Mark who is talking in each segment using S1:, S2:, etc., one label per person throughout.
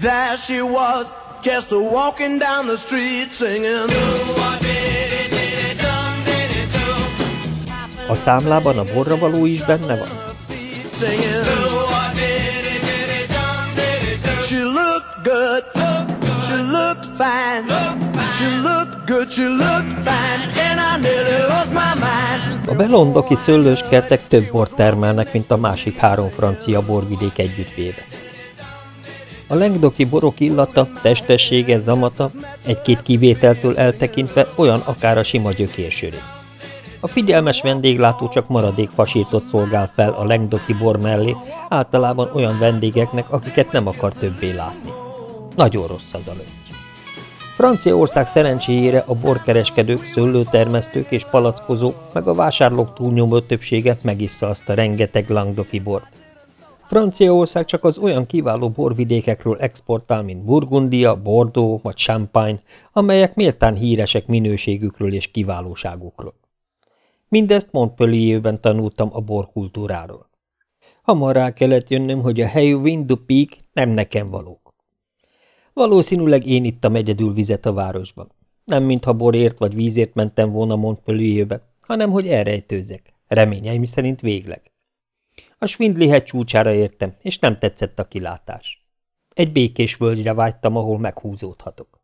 S1: There she was, just a walking down the street singing.
S2: A számlában a borra való is benne van?
S1: She looked good, she looked fine, she looked good, she looked fine, and I nearly lost my mind.
S2: A belondoki szőlőskertek több bort termelnek, mint a másik három francia borvidék együttvéve. A lengdoki borok illata, testessége, zamata egy-két kivételtől eltekintve olyan akár a sima gyökérsöré. A figyelmes vendéglátó csak maradék fasítot szolgál fel a lengdoki bor mellé, általában olyan vendégeknek, akiket nem akar többé látni. Nagyon rossz az a löty. Franciaország szerencséjére a borkereskedők, szőlőtermesztők és palackozók, meg a vásárlók túlnyomó többsége megissza azt a rengeteg langdoki bort. Franciaország csak az olyan kiváló borvidékekről exportál, mint Burgundia, Bordeaux vagy Champagne, amelyek méltán híresek minőségükről és kiválóságukról. Mindezt Montpellierben tanultam a borkultúráról. Hamar rá kellett jönnöm, hogy a helyű Windu Peak nem nekem valók. Valószínűleg én ittam egyedül vizet a városban. Nem mintha borért vagy vízért mentem volna Montpellierbe, hanem hogy elrejtőzzek. Reményeim szerint végleg. A Svindli hegy csúcsára értem, és nem tetszett a kilátás. Egy békés völgyre vágytam, ahol meghúzódhatok.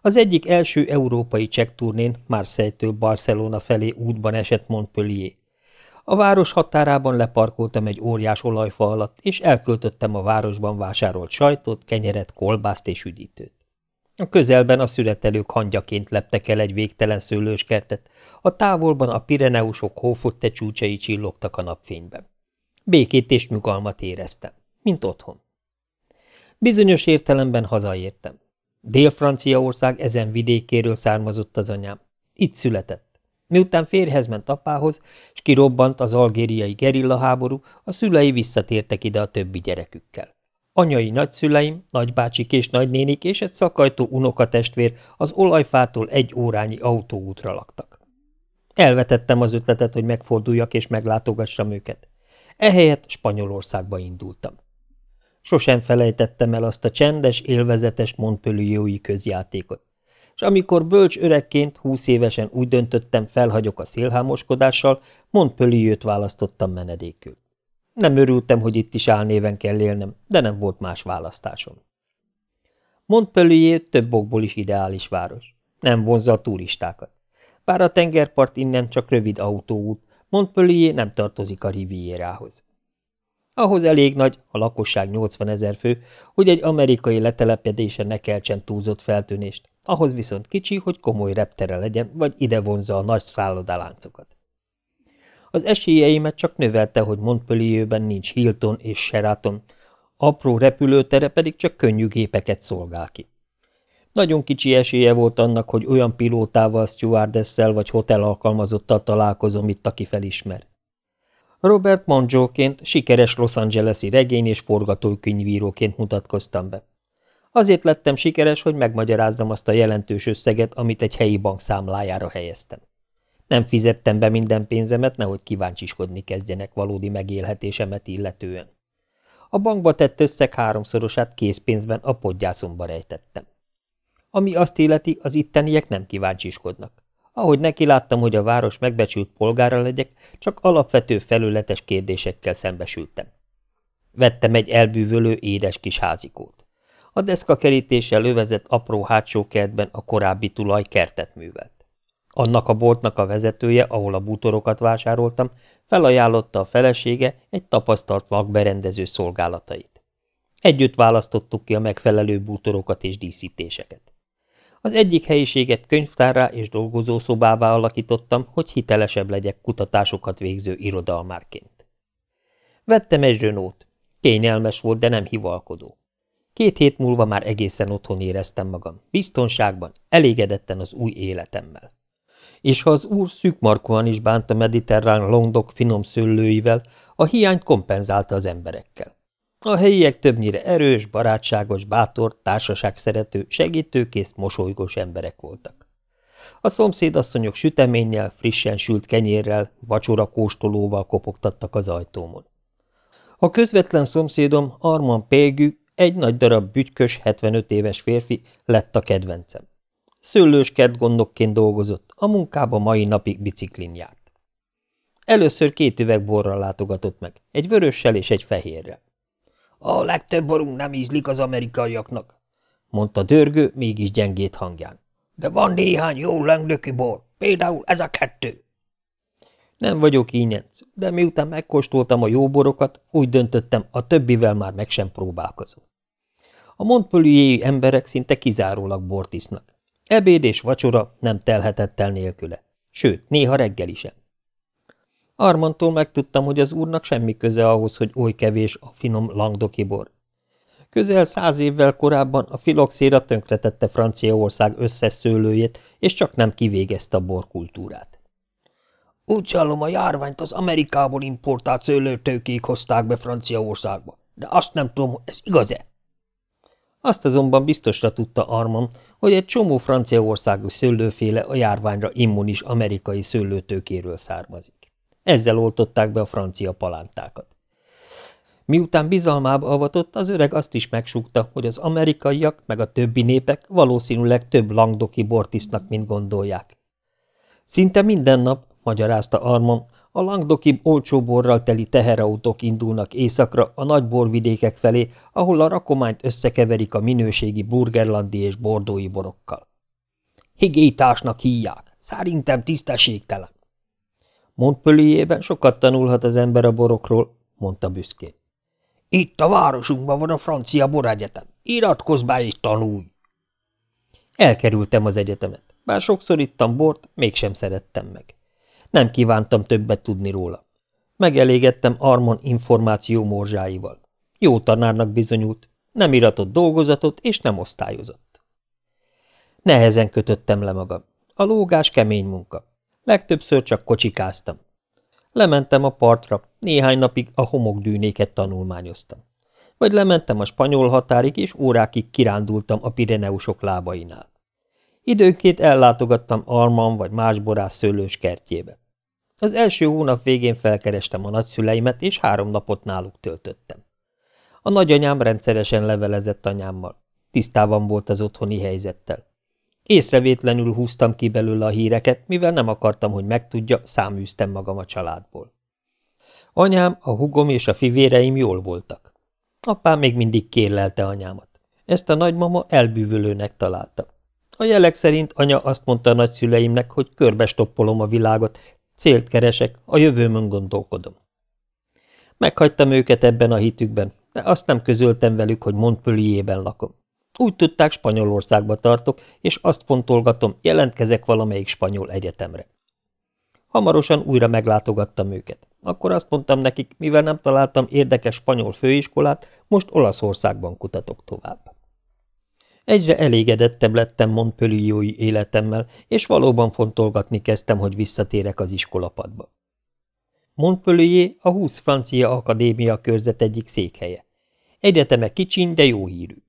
S2: Az egyik első európai turnén Marseille-től Barcelona felé útban esett Montpellier. A város határában leparkoltam egy óriás olajfa alatt, és elköltöttem a városban vásárolt sajtot, kenyeret, kolbászt és üdítőt. A közelben a születelők hangyaként leptek el egy végtelen szőlőskertet, a távolban a Pireneusok hófotte csúcsai csillogtak a napfényben. Békét és nyugalmat éreztem, mint otthon. Bizonyos értelemben hazaértem. Dél-Franciaország ezen vidékéről származott az anyám. Itt született. Miután férhez ment apához, és kirobbant az algériai gerilla háború, a szülei visszatértek ide a többi gyerekükkel. Anyai nagyszüleim, nagybácsik és nagynénik és egy szakajtó unokatestvér az olajfától egy órányi autóútra laktak. Elvetettem az ötletet, hogy megforduljak és meglátogassam őket. Ehelyett Spanyolországba indultam. Sosem felejtettem el azt a csendes, élvezetes Montpellier-i közjátékot. És amikor bölcs öregként, húsz évesen úgy döntöttem, felhagyok a szélhámoskodással, Montpellier-t választottam menedékül. Nem örültem, hogy itt is álnéven kell élnem, de nem volt más választásom. Montpellier több okból is ideális város. Nem vonzza a turistákat. Bár a tengerpart innen csak rövid autóút, Montpellier nem tartozik a Rivierához. Ahhoz elég nagy, a lakosság 80 ezer fő, hogy egy amerikai letelepedése ne keltsen túlzott feltűnést, ahhoz viszont kicsi, hogy komoly reptere legyen, vagy ide vonza a nagy szállodaláncokat. Az esélyeimet csak növelte, hogy Montpellierben nincs Hilton és Sheraton, apró repülőtere pedig csak könnyű gépeket szolgál ki. Nagyon kicsi esélye volt annak, hogy olyan pilótával, stewardesszel vagy hotel alkalmazottal találkozom itt, aki felismer. Robert Monjóként sikeres Los Angeles-i regény és forgatókönyvíróként mutatkoztam be. Azért lettem sikeres, hogy megmagyarázzam azt a jelentős összeget, amit egy helyi bank számlájára helyeztem. Nem fizettem be minden pénzemet, nehogy kíváncsiskodni kezdjenek valódi megélhetésemet illetően. A bankba tett összeg háromszorosát készpénzben a podgyászomba rejtettem. Ami azt illeti, az itteniek nem kíváncsiskodnak. Ahogy neki láttam, hogy a város megbecsült polgára legyek, csak alapvető felületes kérdésekkel szembesültem. Vettem egy elbűvölő édes kis házikót. A deszka kerítéssel övezett apró hátsó kertben a korábbi tulaj kertet művelt. Annak a boltnak a vezetője, ahol a bútorokat vásároltam, felajánlotta a felesége egy tapasztalt lakberendező szolgálatait. Együtt választottuk ki a megfelelő bútorokat és díszítéseket. Az egyik helyiséget könyvtárrá és dolgozószobává alakítottam, hogy hitelesebb legyek kutatásokat végző irodalmárként. Vettem egy Renault. Kényelmes volt, de nem hivalkodó. Két hét múlva már egészen otthon éreztem magam, biztonságban, elégedetten az új életemmel. És ha az úr szűkmarkóan is bánt a mediterrán longdok finom szőlőivel, a hiányt kompenzálta az emberekkel. A helyiek többnyire erős, barátságos, bátor, társaságszerető, segítőkész, mosolygós emberek voltak. A szomszédasszonyok süteménnyel, frissen sült kenyérrel, vacsora kóstolóval kopogtattak az ajtómon. A közvetlen szomszédom Arman Pélgű egy nagy darab bütykös, 75 éves férfi lett a kedvencem. Szőlős gondokként dolgozott, a munkába mai napig biciklin járt. Először két üveg borral látogatott meg, egy vörössel és egy fehérrel. A legtöbb borunk nem ízlik az amerikaiaknak, mondta dörgő, mégis gyengét hangján. De van néhány jó lenglöki bor, például ez a kettő. Nem vagyok ínyenc, de miután megkóstoltam a jó borokat, úgy döntöttem, a többivel már meg sem próbálkozom. A montpellier emberek szinte kizárólag bort isznak. Ebéd és vacsora nem telhetett el nélküle. Sőt, néha reggeli sem. Armantól megtudtam, hogy az úrnak semmi köze ahhoz, hogy oly kevés a finom langdoki bor. Közel száz évvel korábban a filoxéra tönkretette Franciaország összes szőlőjét, és csak nem kivégezte a borkultúrát. Úgy hallom, a járványt az Amerikából importált szőlőtőkék hozták be Franciaországba, de azt nem tudom, ez igaz-e? Azt azonban biztosra tudta Armand, hogy egy csomó franciaországú szőlőféle a járványra immunis amerikai szőlőtőkéről származik. Ezzel oltották be a francia palántákat. Miután bizalmába avatott, az öreg azt is megsúgta, hogy az amerikaiak meg a többi népek valószínűleg több langdoki bort isznak, mint gondolják. Szinte minden nap, magyarázta Armon, a langdoki olcsó borral teli teherautók indulnak északra a nagy borvidékek felé, ahol a rakományt összekeverik a minőségi burgerlandi és bordói borokkal. Higétásnak híják, szerintem tisztességtelen. Montpellierben sokat tanulhat az ember a borokról, mondta büszkén. Itt a városunkban van a francia boregyetem. Iratkozz be és tanulj! Elkerültem az egyetemet. Bár sokszor ittam bort, mégsem szerettem meg. Nem kívántam többet tudni róla. Megelégettem Armon információ morzsáival. Jó tanárnak bizonyult, nem iratott dolgozatot és nem osztályozott. Nehezen kötöttem le magam. A lógás kemény munka. Legtöbbször csak kocsikáztam. Lementem a partra, néhány napig a homokdűnéket tanulmányoztam. Vagy lementem a spanyol határig, és órákig kirándultam a Pireneusok lábainál. Időnként ellátogattam Alman vagy más borász szőlős kertjébe. Az első hónap végén felkerestem a nagyszüleimet, és három napot náluk töltöttem. A nagyanyám rendszeresen levelezett anyámmal. Tisztában volt az otthoni helyzettel. Észrevétlenül húztam ki belőle a híreket, mivel nem akartam, hogy megtudja, száműztem magam a családból. Anyám, a hugom és a fivéreim jól voltak. Apám még mindig kérlelte anyámat. Ezt a nagymama elbűvölőnek találta. A jelek szerint anya azt mondta a nagyszüleimnek, hogy körbe stoppolom a világot, célt keresek, a jövőmön gondolkodom. Meghagytam őket ebben a hitükben, de azt nem közöltem velük, hogy Montpellierben lakom. Úgy tudták, Spanyolországba tartok, és azt fontolgatom, jelentkezek valamelyik spanyol egyetemre. Hamarosan újra meglátogattam őket. Akkor azt mondtam nekik, mivel nem találtam érdekes spanyol főiskolát, most Olaszországban kutatok tovább. Egyre elégedettebb lettem Montpellier-i életemmel, és valóban fontolgatni kezdtem, hogy visszatérek az iskolapadba. Montpellier a 20 francia akadémia körzet egyik székhelye. Egyeteme kicsiny, de jó hírű.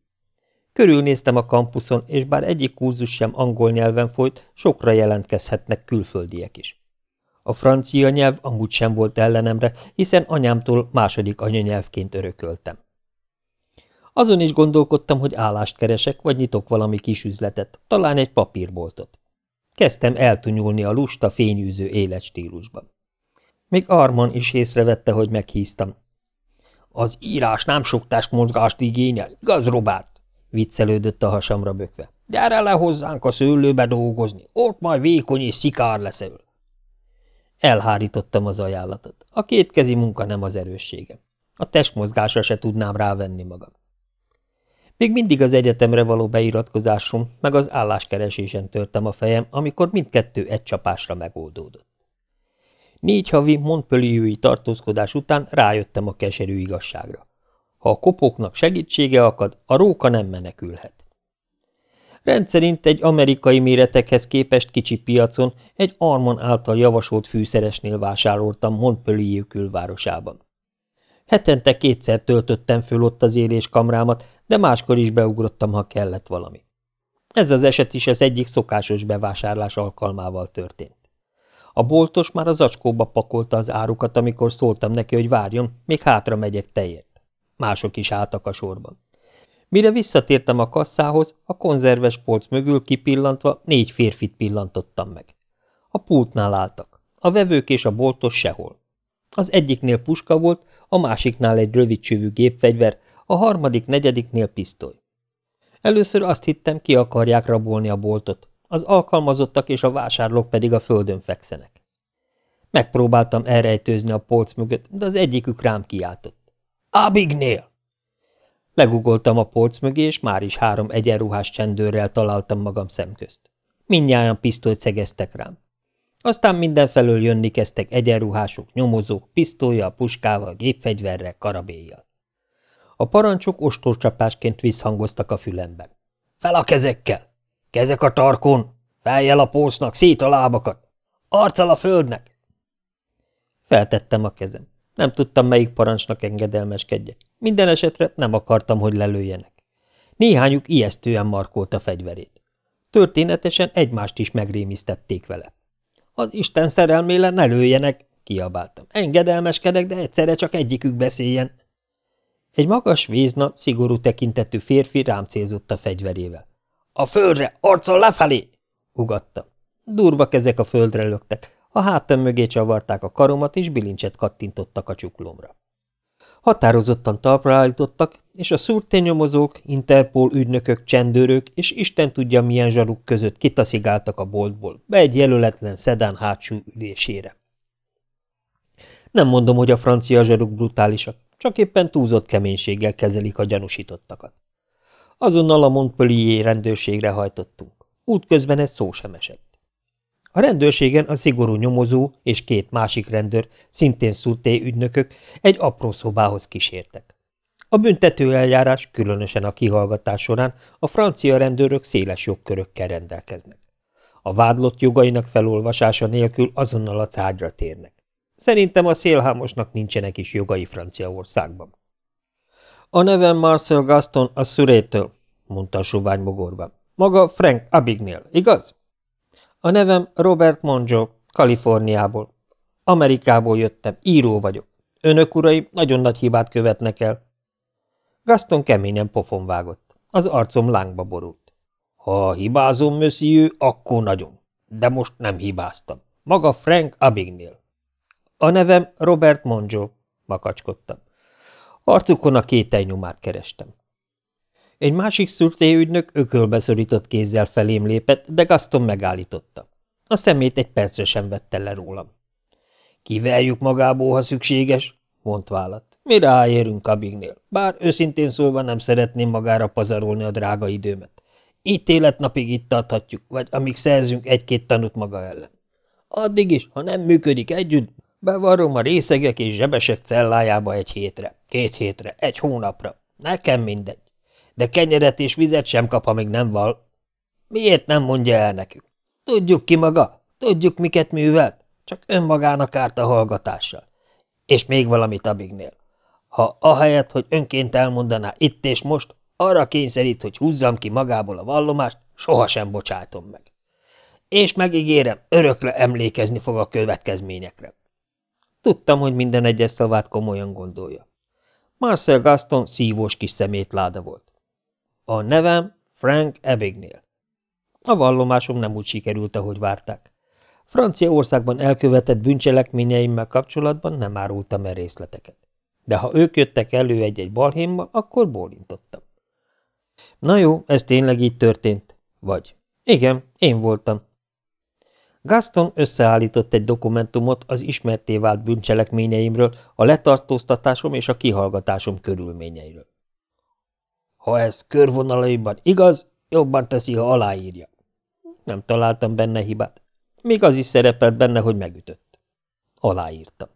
S2: Körülnéztem a kampuszon, és bár egyik kurzus sem angol nyelven folyt, sokra jelentkezhetnek külföldiek is. A francia nyelv amúgy sem volt ellenemre, hiszen anyámtól második anyanyelvként örököltem. Azon is gondolkodtam, hogy állást keresek, vagy nyitok valami kis üzletet, talán egy papírboltot. Kezdtem eltunyulni a lusta, fényűző életstílusban. Még Arman is észrevette, hogy meghíztam. Az írás nem soktást mozgást igényel, igaz, Robert? Viccelődött a hasamra bökve. Gyere le hozzánk a szőlőbe dolgozni, ott majd vékony és szikár leszel. Elhárítottam az ajánlatot. A kétkezi munka nem az erősségem. A testmozgásra se tudnám rávenni magam. Még mindig az egyetemre való beiratkozásom, meg az álláskeresésen törtem a fejem, amikor mindkettő egy csapásra megoldódott. Négy havi Montpellier-i tartózkodás után rájöttem a keserű igazságra. Ha a kopóknak segítsége akad, a róka nem menekülhet. Rendszerint egy amerikai méretekhez képest kicsi piacon egy Armon által javasolt fűszeresnél vásároltam Montpellier külvárosában. Hetente kétszer töltöttem föl ott az éléskamrámat, de máskor is beugrottam, ha kellett valami. Ez az eset is az egyik szokásos bevásárlás alkalmával történt. A boltos már az acskóba pakolta az árukat, amikor szóltam neki, hogy várjon, még hátra megyek tejért. Mások is álltak a sorban. Mire visszatértem a kasszához, a konzerves polc mögül kipillantva négy férfit pillantottam meg. A pultnál álltak, a vevők és a boltos sehol. Az egyiknél puska volt, a másiknál egy rövidcsövű gépfegyver, a harmadik, negyediknél pisztoly. Először azt hittem, ki akarják rabolni a boltot, az alkalmazottak és a vásárlók pedig a földön fekszenek. Megpróbáltam elrejtőzni a polc mögött, de az egyikük rám kiáltott. – Abignél! Legugoltam a polc mögé, és már is három egyenruhás csendőrrel találtam magam szemközt. Mindnyájan pisztolyt szegeztek rám. Aztán mindenfelől jönni kezdtek egyenruhások, nyomozók, pisztolya, puskával, gépfegyverrel, karabéjjal. A parancsok ostorcsapásként visszhangoztak a fülemben. – Fel a kezekkel! Kezek a tarkon! Feljel a polcnak, szét a lábakat! Arccal a földnek! Feltettem a kezem. Nem tudtam, melyik parancsnak engedelmeskedjek. Minden esetre nem akartam, hogy lelőjenek. Néhányuk ijesztően markolt a fegyverét. Történetesen egymást is megrémisztették vele. Az Isten szerelméle ne lőjenek, kiabáltam. Engedelmeskedek, de egyszerre csak egyikük beszéljen. Egy magas vízna, szigorú tekintetű férfi rám célzott a fegyverével. A földre, arccal lefelé! ugatta. Durva kezek a földre löktek, a hátam mögé csavarták a karomat, és bilincset kattintottak a csuklomra. Határozottan talpra állítottak, és a szúrtényomozók, Interpol ügynökök, csendőrök és Isten tudja milyen zsaruk között kitaszigáltak a boltból, be egy jelöletlen szedán hátsó ülésére. Nem mondom, hogy a francia zsaruk brutálisak, csak éppen túlzott keménységgel kezelik a gyanúsítottakat. Azonnal a Montpellier rendőrségre hajtottunk. Útközben egy szó sem esett. A rendőrségen a szigorú nyomozó és két másik rendőr, szintén szulté ügynökök egy apró szobához kísértek. A büntető eljárás, különösen a kihallgatás során a francia rendőrök széles jogkörökkel rendelkeznek. A vádlott jogainak felolvasása nélkül azonnal a tárgyra térnek. Szerintem a szélhámosnak nincsenek is jogai Franciaországban. A nevem Marcel Gaston a Szürétől, mondta a sovány mogorban. Maga Frank Abignél, igaz? A nevem Robert Monjo, Kaliforniából. Amerikából jöttem, író vagyok. Önök, uraim, nagyon nagy hibát követnek el. Gaston keményen pofon vágott. Az arcom lángba borult. Ha hibázom, monsieur, akkor nagyon. De most nem hibáztam. Maga Frank Abignél. A nevem Robert Monjo, makacskodtam. Arcukon a kételynyomát kerestem. Egy másik szürtéügynök ökölbeszorított kézzel felém lépett, de Gaston megállította. A szemét egy percre sem vette le rólam. Kiverjük magából, ha szükséges, mondt vállat. Mi ráérünk kabignél, bár őszintén szólva nem szeretném magára pazarolni a drága időmet. Itt életnapig itt adhatjuk, vagy amíg szerzünk egy-két tanút maga ellen. Addig is, ha nem működik együtt, bevarrom a részegek és zsebesek cellájába egy hétre, két hétre, egy hónapra. Nekem mindegy de kenyeret és vizet sem kap, amíg nem val. Miért nem mondja el nekünk? Tudjuk ki maga, tudjuk, miket művelt, csak önmagának árt a hallgatással. És még valamit Abignél. Ha ahelyett, hogy önként elmondaná itt és most, arra kényszerít, hogy húzzam ki magából a vallomást, sohasem bocsátom meg. És megígérem, örökre emlékezni fog a következményekre. Tudtam, hogy minden egyes szavát komolyan gondolja. Marcel Gaston szívós kis szemétláda volt. A nevem Frank Ebignél. A vallomásom nem úgy sikerült, ahogy várták. Franciaországban elkövetett bűncselekményeimmel kapcsolatban nem árultam el részleteket. De ha ők jöttek elő egy-egy balhémmal, akkor bólintottam. Na jó, ez tényleg így történt. Vagy. Igen, én voltam. Gaston összeállított egy dokumentumot az ismerté vált bűncselekményeimről, a letartóztatásom és a kihallgatásom körülményeiről. Ha ez körvonalaiban igaz, jobban teszi, ha aláírja. Nem találtam benne hibát. Még az is szerepelt benne, hogy megütött. Aláírtam.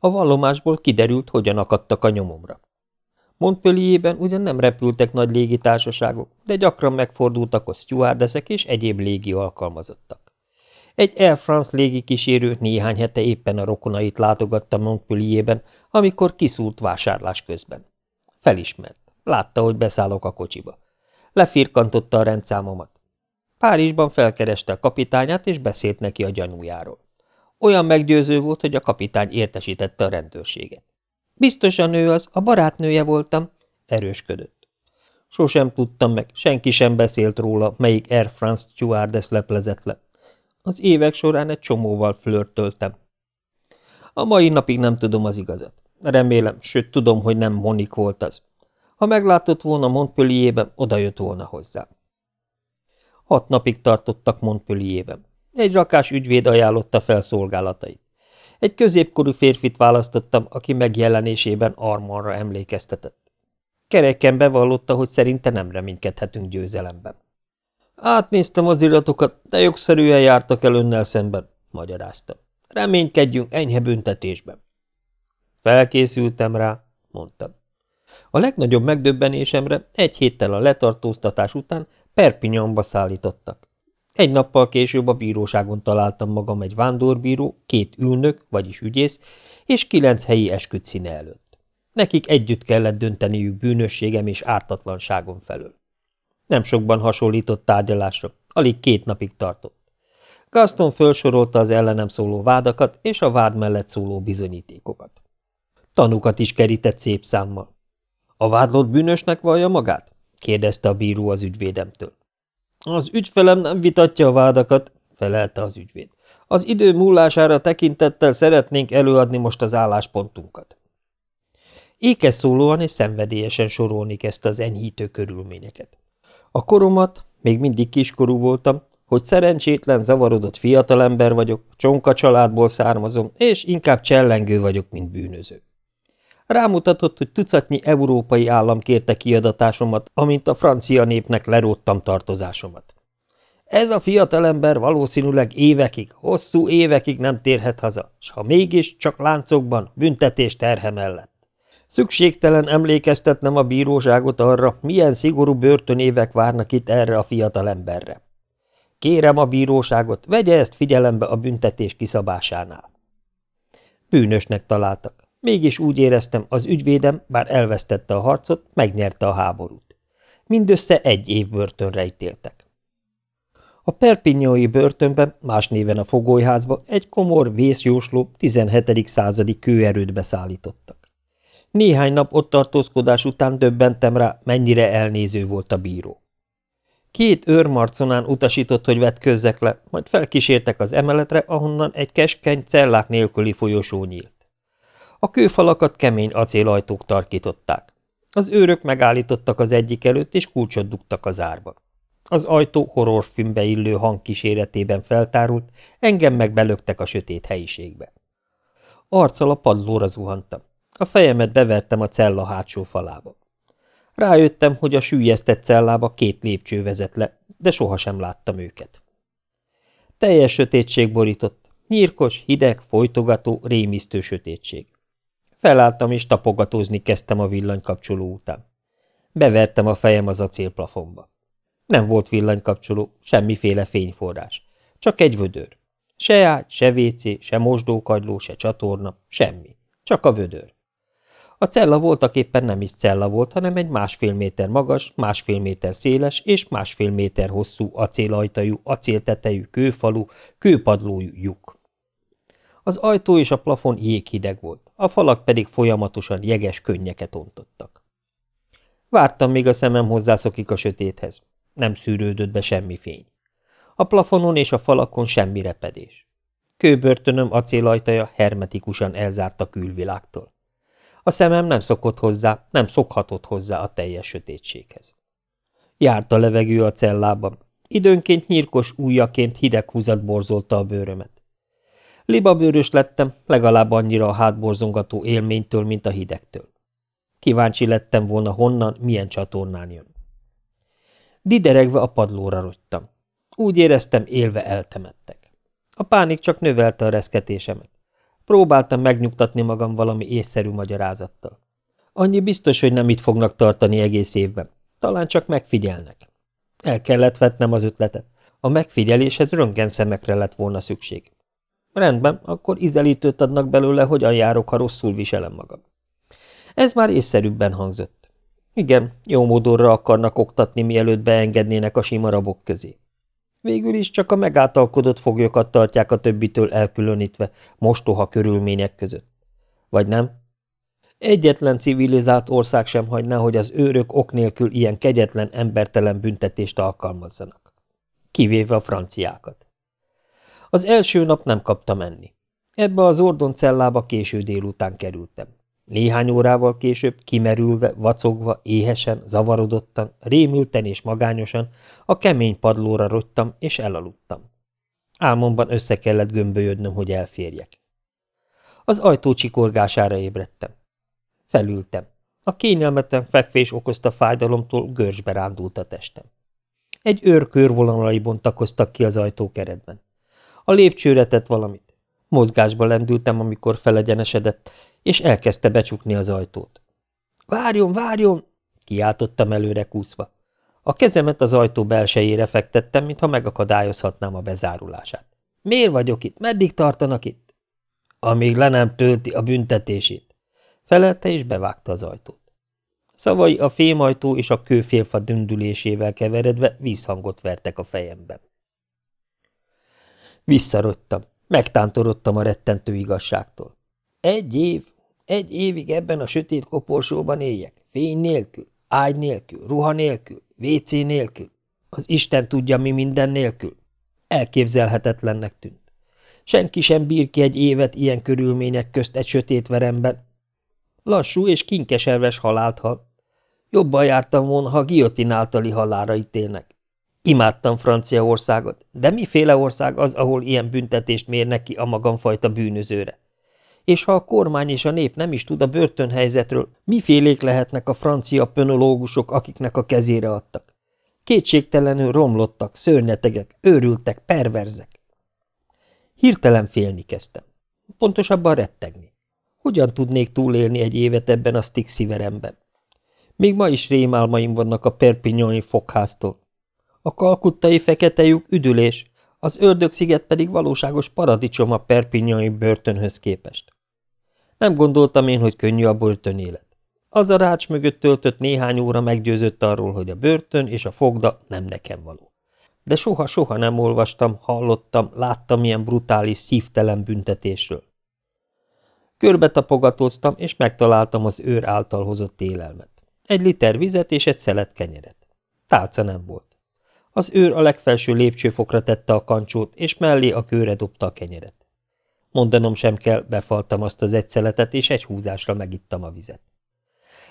S2: A vallomásból kiderült, hogyan akadtak a nyomomra. Montpellierben ugyan nem repültek nagy légitársaságok, de gyakran megfordultak a stewardeszek és egyéb légi alkalmazottak. Egy Air France légikísérő néhány hete éppen a rokonait látogatta Montpellierben, amikor kiszúlt vásárlás közben. Felismert. Látta, hogy beszállok a kocsiba. Lefirkantotta a rendszámomat. Párizsban felkereste a kapitányát, és beszélt neki a gyanújáról. Olyan meggyőző volt, hogy a kapitány értesítette a rendőrséget. Biztosan ő az, a barátnője voltam, erősködött. Sosem tudtam meg, senki sem beszélt róla, melyik Air France stewardess leplezett le. Az évek során egy csomóval flörtöltem. A mai napig nem tudom az igazat. Remélem, sőt tudom, hogy nem Monik volt az. Ha meglátott volna Montpellierben, odajött volna hozzá. Hat napig tartottak Montpellierben. Egy rakás ügyvéd ajánlotta fel szolgálatait. Egy középkorú férfit választottam, aki megjelenésében Armanra emlékeztetett. Kereken bevallotta, hogy szerinte nem reménykedhetünk győzelemben. Átnéztem az iratokat, de jogszerűen jártak el önnel szemben, magyaráztam. Reménykedjünk enyhe büntetésben. Felkészültem rá, mondtam. A legnagyobb megdöbbenésemre egy héttel a letartóztatás után Perpignanba szállítottak. Egy nappal később a bíróságon találtam magam egy vándorbíró, két ülnök, vagyis ügyész, és kilenc helyi esküdszíne előtt. Nekik együtt kellett dönteniük bűnösségem és ártatlanságom felől. Nem sokban hasonlított tárgyalásra, alig két napig tartott. Gaston felsorolta az ellenem szóló vádakat és a vád mellett szóló bizonyítékokat. Tanukat is kerített szép számmal. A vádlott bűnösnek vallja magát? kérdezte a bíró az ügyvédemtől. Az ügyfelem nem vitatja a vádakat, felelte az ügyvéd. Az idő múlására tekintettel szeretnénk előadni most az álláspontunkat. Ékes szólóan és szenvedélyesen sorolni kezdte az enyhítő körülményeket. A koromat, még mindig kiskorú voltam, hogy szerencsétlen, zavarodott fiatalember vagyok, csonka családból származom, és inkább csellengő vagyok, mint bűnöző. Rámutatott, hogy tucatnyi európai állam kérte kiadatásomat, amint a francia népnek leróttam tartozásomat. Ez a fiatalember valószínűleg évekig, hosszú évekig nem térhet haza, s ha mégis, csak láncokban, büntetés terhe mellett. Szükségtelen emlékeztetnem a bíróságot arra, milyen szigorú börtönévek várnak itt erre a fiatalemberre. Kérem a bíróságot, vegye ezt figyelembe a büntetés kiszabásánál. Bűnösnek találtak. Mégis úgy éreztem, az ügyvédem, bár elvesztette a harcot, megnyerte a háborút. Mindössze egy év börtönre ítéltek. A perpinyói börtönben, más néven a fogolyházba egy komor, vészjósló, 17. századi kőerőt beszállítottak. Néhány nap ott tartózkodás után döbbentem rá, mennyire elnéző volt a bíró. Két őrmarconán utasított, hogy vetközzek le, majd felkísértek az emeletre, ahonnan egy keskeny, cellák nélküli folyosó nyílt. A kőfalakat kemény acélajtók tarkították. Az őrök megállítottak az egyik előtt, és kulcsot dugtak az árba. Az ajtó horrorfilmbe illő hang kíséretében feltárult, engem meg belöktek a sötét helyiségbe. Arccal a padlóra zuhantam. A fejemet bevertem a cella hátsó falába. Rájöttem, hogy a sűjesztett cellába két lépcső vezet le, de sohasem láttam őket. Teljes sötétség borított, nyírkos, hideg, folytogató, rémisztő sötétség. Felálltam és tapogatózni kezdtem a villanykapcsoló után. Bevertem a fejem az acélplafonba. Nem volt villanykapcsoló, semmiféle fényforrás. Csak egy vödör. Se ágy, se WC, se mosdókagyló, se csatorna, semmi. Csak a vödör. A cella voltak éppen nem is cella volt, hanem egy másfél méter magas, másfél méter széles és másfél méter hosszú acélajtajú, acéltetejű, kőfalú, kőpadlójú lyuk. Az ajtó és a plafon jéghideg volt, a falak pedig folyamatosan jeges könnyeket ontottak. Vártam, míg a szemem hozzászokik a sötéthez. Nem szűrődött be semmi fény. A plafonon és a falakon semmi repedés. Kőbörtönöm acélajtaja hermetikusan elzárt a külvilágtól. A szemem nem szokott hozzá, nem szokhatott hozzá a teljes sötétséghez. Járt a levegő a cellában. Időnként nyírkos ujjaként hideg húzat borzolta a bőrömet. Libabőrös lettem, legalább annyira a hátborzongató élménytől, mint a hidegtől. Kíváncsi lettem volna honnan, milyen csatornán jön. Dideregve a padlóra rogytam. Úgy éreztem, élve eltemettek. A pánik csak növelte a reszketésemet. Próbáltam megnyugtatni magam valami észszerű magyarázattal. Annyi biztos, hogy nem itt fognak tartani egész évben. Talán csak megfigyelnek. El kellett vetnem az ötletet. A megfigyeléshez röntgenszemekre lett volna szükség. Rendben, akkor izelítőt adnak belőle, hogyan járok, ha rosszul viselem magam. Ez már észszerűbben hangzott. Igen, jó módonra akarnak oktatni, mielőtt beengednének a sima rabok közé. Végül is csak a megáltalkodott foglyokat tartják a többitől elkülönítve, mostoha körülmények között. Vagy nem? Egyetlen civilizált ország sem hagyná, hogy az őrök ok nélkül ilyen kegyetlen, embertelen büntetést alkalmazzanak. Kivéve a franciákat. Az első nap nem kaptam enni. Ebbe az ordoncellába késő délután kerültem. Néhány órával később, kimerülve, vacogva, éhesen, zavarodottan, rémülten és magányosan a kemény padlóra rogytam, és elaludtam. Álmomban össze kellett gömbölyödnöm, hogy elférjek. Az ajtó csikorgására ébredtem. Felültem. A kényelmetlen fekvés okozta fájdalomtól görcsbe rándult a testem. Egy őr körvonalai bontakoztak ki az ajtókeretben. A lépcsőre tett valamit. Mozgásba lendültem, amikor felegyenesedett, és elkezdte becsukni az ajtót. – Várjon, várjon! – kiáltottam előre kúszva. A kezemet az ajtó belsejére fektettem, mintha megakadályozhatnám a bezárulását. – Miért vagyok itt? Meddig tartanak itt? – Amíg le nem tölti a büntetését – felelte és bevágta az ajtót. Szavai a fémajtó és a kőfélfa dündülésével keveredve vízhangot vertek a fejemben. Visszarodtam, megtántorodtam a rettentő igazságtól. Egy év, egy évig ebben a sötét koporsóban éljek, fény nélkül, ágy nélkül, ruha nélkül, WC nélkül, az Isten tudja mi minden nélkül. Elképzelhetetlennek tűnt. Senki sem bír ki egy évet ilyen körülmények közt egy sötét veremben. Lassú és kinkeserves halált hal. Jobban jártam volna, ha giotin általi halára ítélnek. Imádtam Franciaországot, de miféle ország az, ahol ilyen büntetést mérnek ki a magamfajta bűnözőre? És ha a kormány és a nép nem is tud a börtönhelyzetről, mifélék lehetnek a francia pönológusok, akiknek a kezére adtak? Kétségtelenül romlottak, szörnyetegek, őrültek, perverzek. Hirtelen félni kezdtem. Pontosabban rettegni. Hogyan tudnék túlélni egy évet ebben a Stixi-veremben? Még ma is rémálmaim vannak a Perpignani fogháztól. A kalkuttai fekete üdülés, az ördögsziget pedig valóságos paradicsom a perpinyai börtönhöz képest. Nem gondoltam én, hogy könnyű a börtönélet. Az a rács mögött töltött néhány óra meggyőzött arról, hogy a börtön és a fogda nem nekem való. De soha-soha nem olvastam, hallottam, láttam ilyen brutális, szívtelen büntetésről. Körbe tapogatóztam, és megtaláltam az őr által hozott élelmet. Egy liter vizet és egy szelet kenyeret. Tálca nem volt. Az őr a legfelső lépcsőfokra tette a kancsót, és mellé a kőre dobta a kenyeret. Mondanom sem kell, befaltam azt az egy szeletet, és egy húzásra megittam a vizet.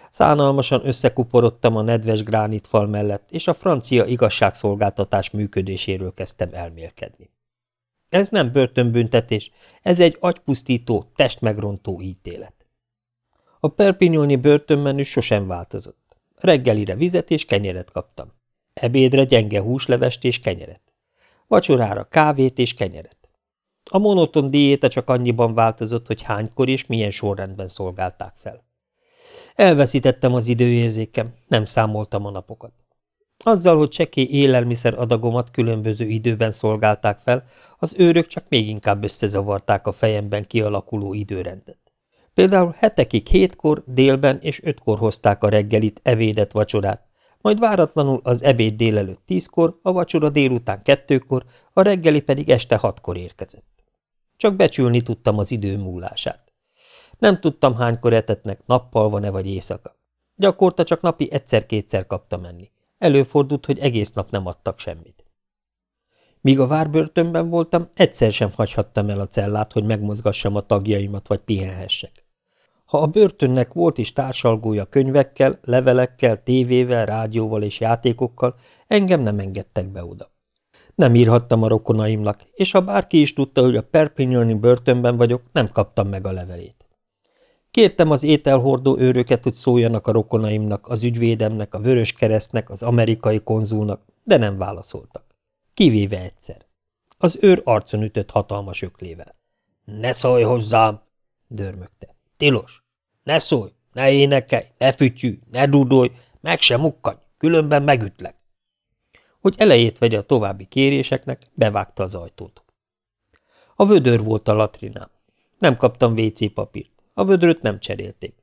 S2: Szánalmasan összekuporodtam a nedves gránitfal mellett, és a francia igazságszolgáltatás működéséről kezdtem elmélkedni. Ez nem börtönbüntetés, ez egy agypusztító, testmegrontó ítélet. A perpignoni börtönmenü sosem változott. Reggelire vizet és kenyeret kaptam. Ebédre gyenge húslevest és kenyeret. Vacsorára kávét és kenyeret. A monoton diéta csak annyiban változott, hogy hánykor és milyen sorrendben szolgálták fel. Elveszítettem az időérzékem, nem számoltam a napokat. Azzal, hogy csekély élelmiszer adagomat különböző időben szolgálták fel, az őrök csak még inkább összezavarták a fejemben kialakuló időrendet. Például hetekig hétkor, délben és ötkor hozták a reggelit, evédet, vacsorát, majd váratlanul az ebéd délelőtt tízkor, a vacsora délután kettőkor, a reggeli pedig este hatkor érkezett. Csak becsülni tudtam az idő múlását. Nem tudtam, hánykor etetnek, nappal van-e vagy éjszaka. Gyakorta csak napi egyszer-kétszer kaptam menni. Előfordult, hogy egész nap nem adtak semmit. Míg a várbörtönben voltam, egyszer sem hagyhattam el a cellát, hogy megmozgassam a tagjaimat vagy pihenhessek. Ha a börtönnek volt is társalgója könyvekkel, levelekkel, tévével, rádióval és játékokkal, engem nem engedtek be oda. Nem írhattam a rokonaimnak, és ha bárki is tudta, hogy a Perpignani börtönben vagyok, nem kaptam meg a levelét. Kértem az ételhordó őröket, hogy szóljanak a rokonaimnak, az ügyvédemnek, a vörös keresztnek, az amerikai konzulnak, de nem válaszoltak. Kivéve egyszer. Az őr arcon ütött hatalmas öklével. – Ne szólj hozzám! – dörmögte. Tilos! Ne szólj, ne énekelj, ne fütyülj, ne dudolj, meg sem mukkanj, különben megütlek. Hogy elejét vegye a további kéréseknek, bevágta az ajtót. A vödör volt a latrinám. Nem kaptam WC papírt. A vödröt nem cserélték.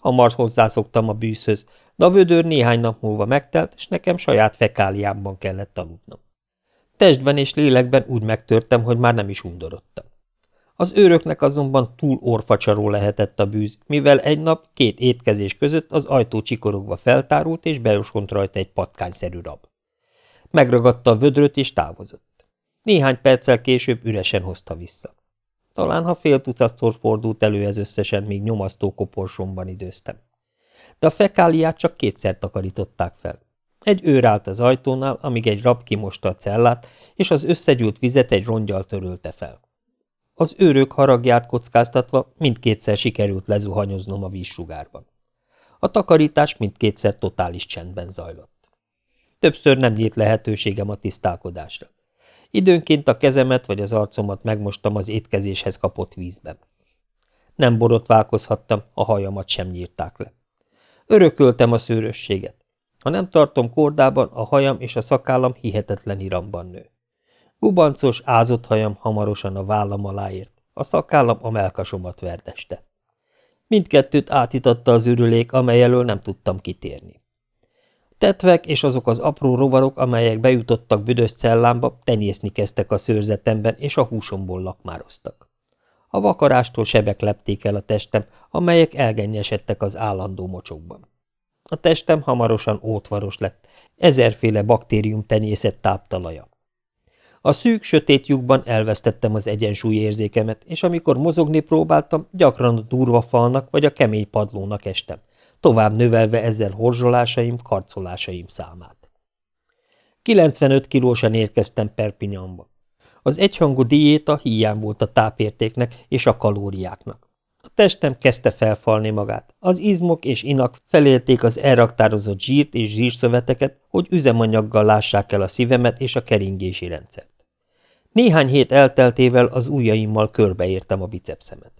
S2: Hamar hozzászoktam a bűzhöz, de a vödör néhány nap múlva megtelt, és nekem saját fekáliámban kellett aludnom. Testben és lélekben úgy megtörtem, hogy már nem is undorodtam. Az őröknek azonban túl orfacsaró lehetett a bűz, mivel egy nap két étkezés között az ajtó csikorogva feltárult, és beosont rajta egy patkányszerű rab. Megragadta a vödröt, és távozott. Néhány perccel később üresen hozta vissza. Talán ha fél tucatszor fordult elő ez összesen, még nyomasztó koporsomban időztem. De a fekáliát csak kétszer takarították fel. Egy őr állt az ajtónál, amíg egy rab kimosta a cellát, és az összegyűlt vizet egy rongyal törölte fel. Az őrök haragját kockáztatva mindkétszer sikerült lezuhanyoznom a vízsugárban. A takarítás mindkétszer totális csendben zajlott. Többször nem nyílt lehetőségem a tisztálkodásra. Időnként a kezemet vagy az arcomat megmostam az étkezéshez kapott vízben. Nem borotválkozhattam, a hajamat sem nyírták le. Örököltem a szőrösséget. Ha nem tartom kordában, a hajam és a szakállam hihetetlen iramban nő. Gubancos, ázott hajam hamarosan a vállam alá ért, a szakállam a melkasomat verdeste. Mindkettőt átitatta az ürülék, amely elől nem tudtam kitérni. Tetvek és azok az apró rovarok, amelyek bejutottak büdös cellámba, tenyészni kezdtek a szőrzetemben, és a húsomból lakmároztak. A vakarástól sebek lepték el a testem, amelyek elgennyesedtek az állandó mocsokban. A testem hamarosan ótvaros lett, ezerféle baktérium tenyészett táptalaja. A szűk, sötét lyukban elvesztettem az egyensúlyérzékemet, és amikor mozogni próbáltam, gyakran a durva falnak vagy a kemény padlónak estem, tovább növelve ezzel horzsolásaim, karcolásaim számát. 95 kilósan érkeztem Perpignanba. Az egyhangú diéta hiány volt a tápértéknek és a kalóriáknak. A testem kezdte felfalni magát. Az izmok és inak felélték az elraktározott zsírt és zsírszöveteket, hogy üzemanyaggal lássák el a szívemet és a keringési rendszert. Néhány hét elteltével az ujjaimmal körbeértem a bicepszemet.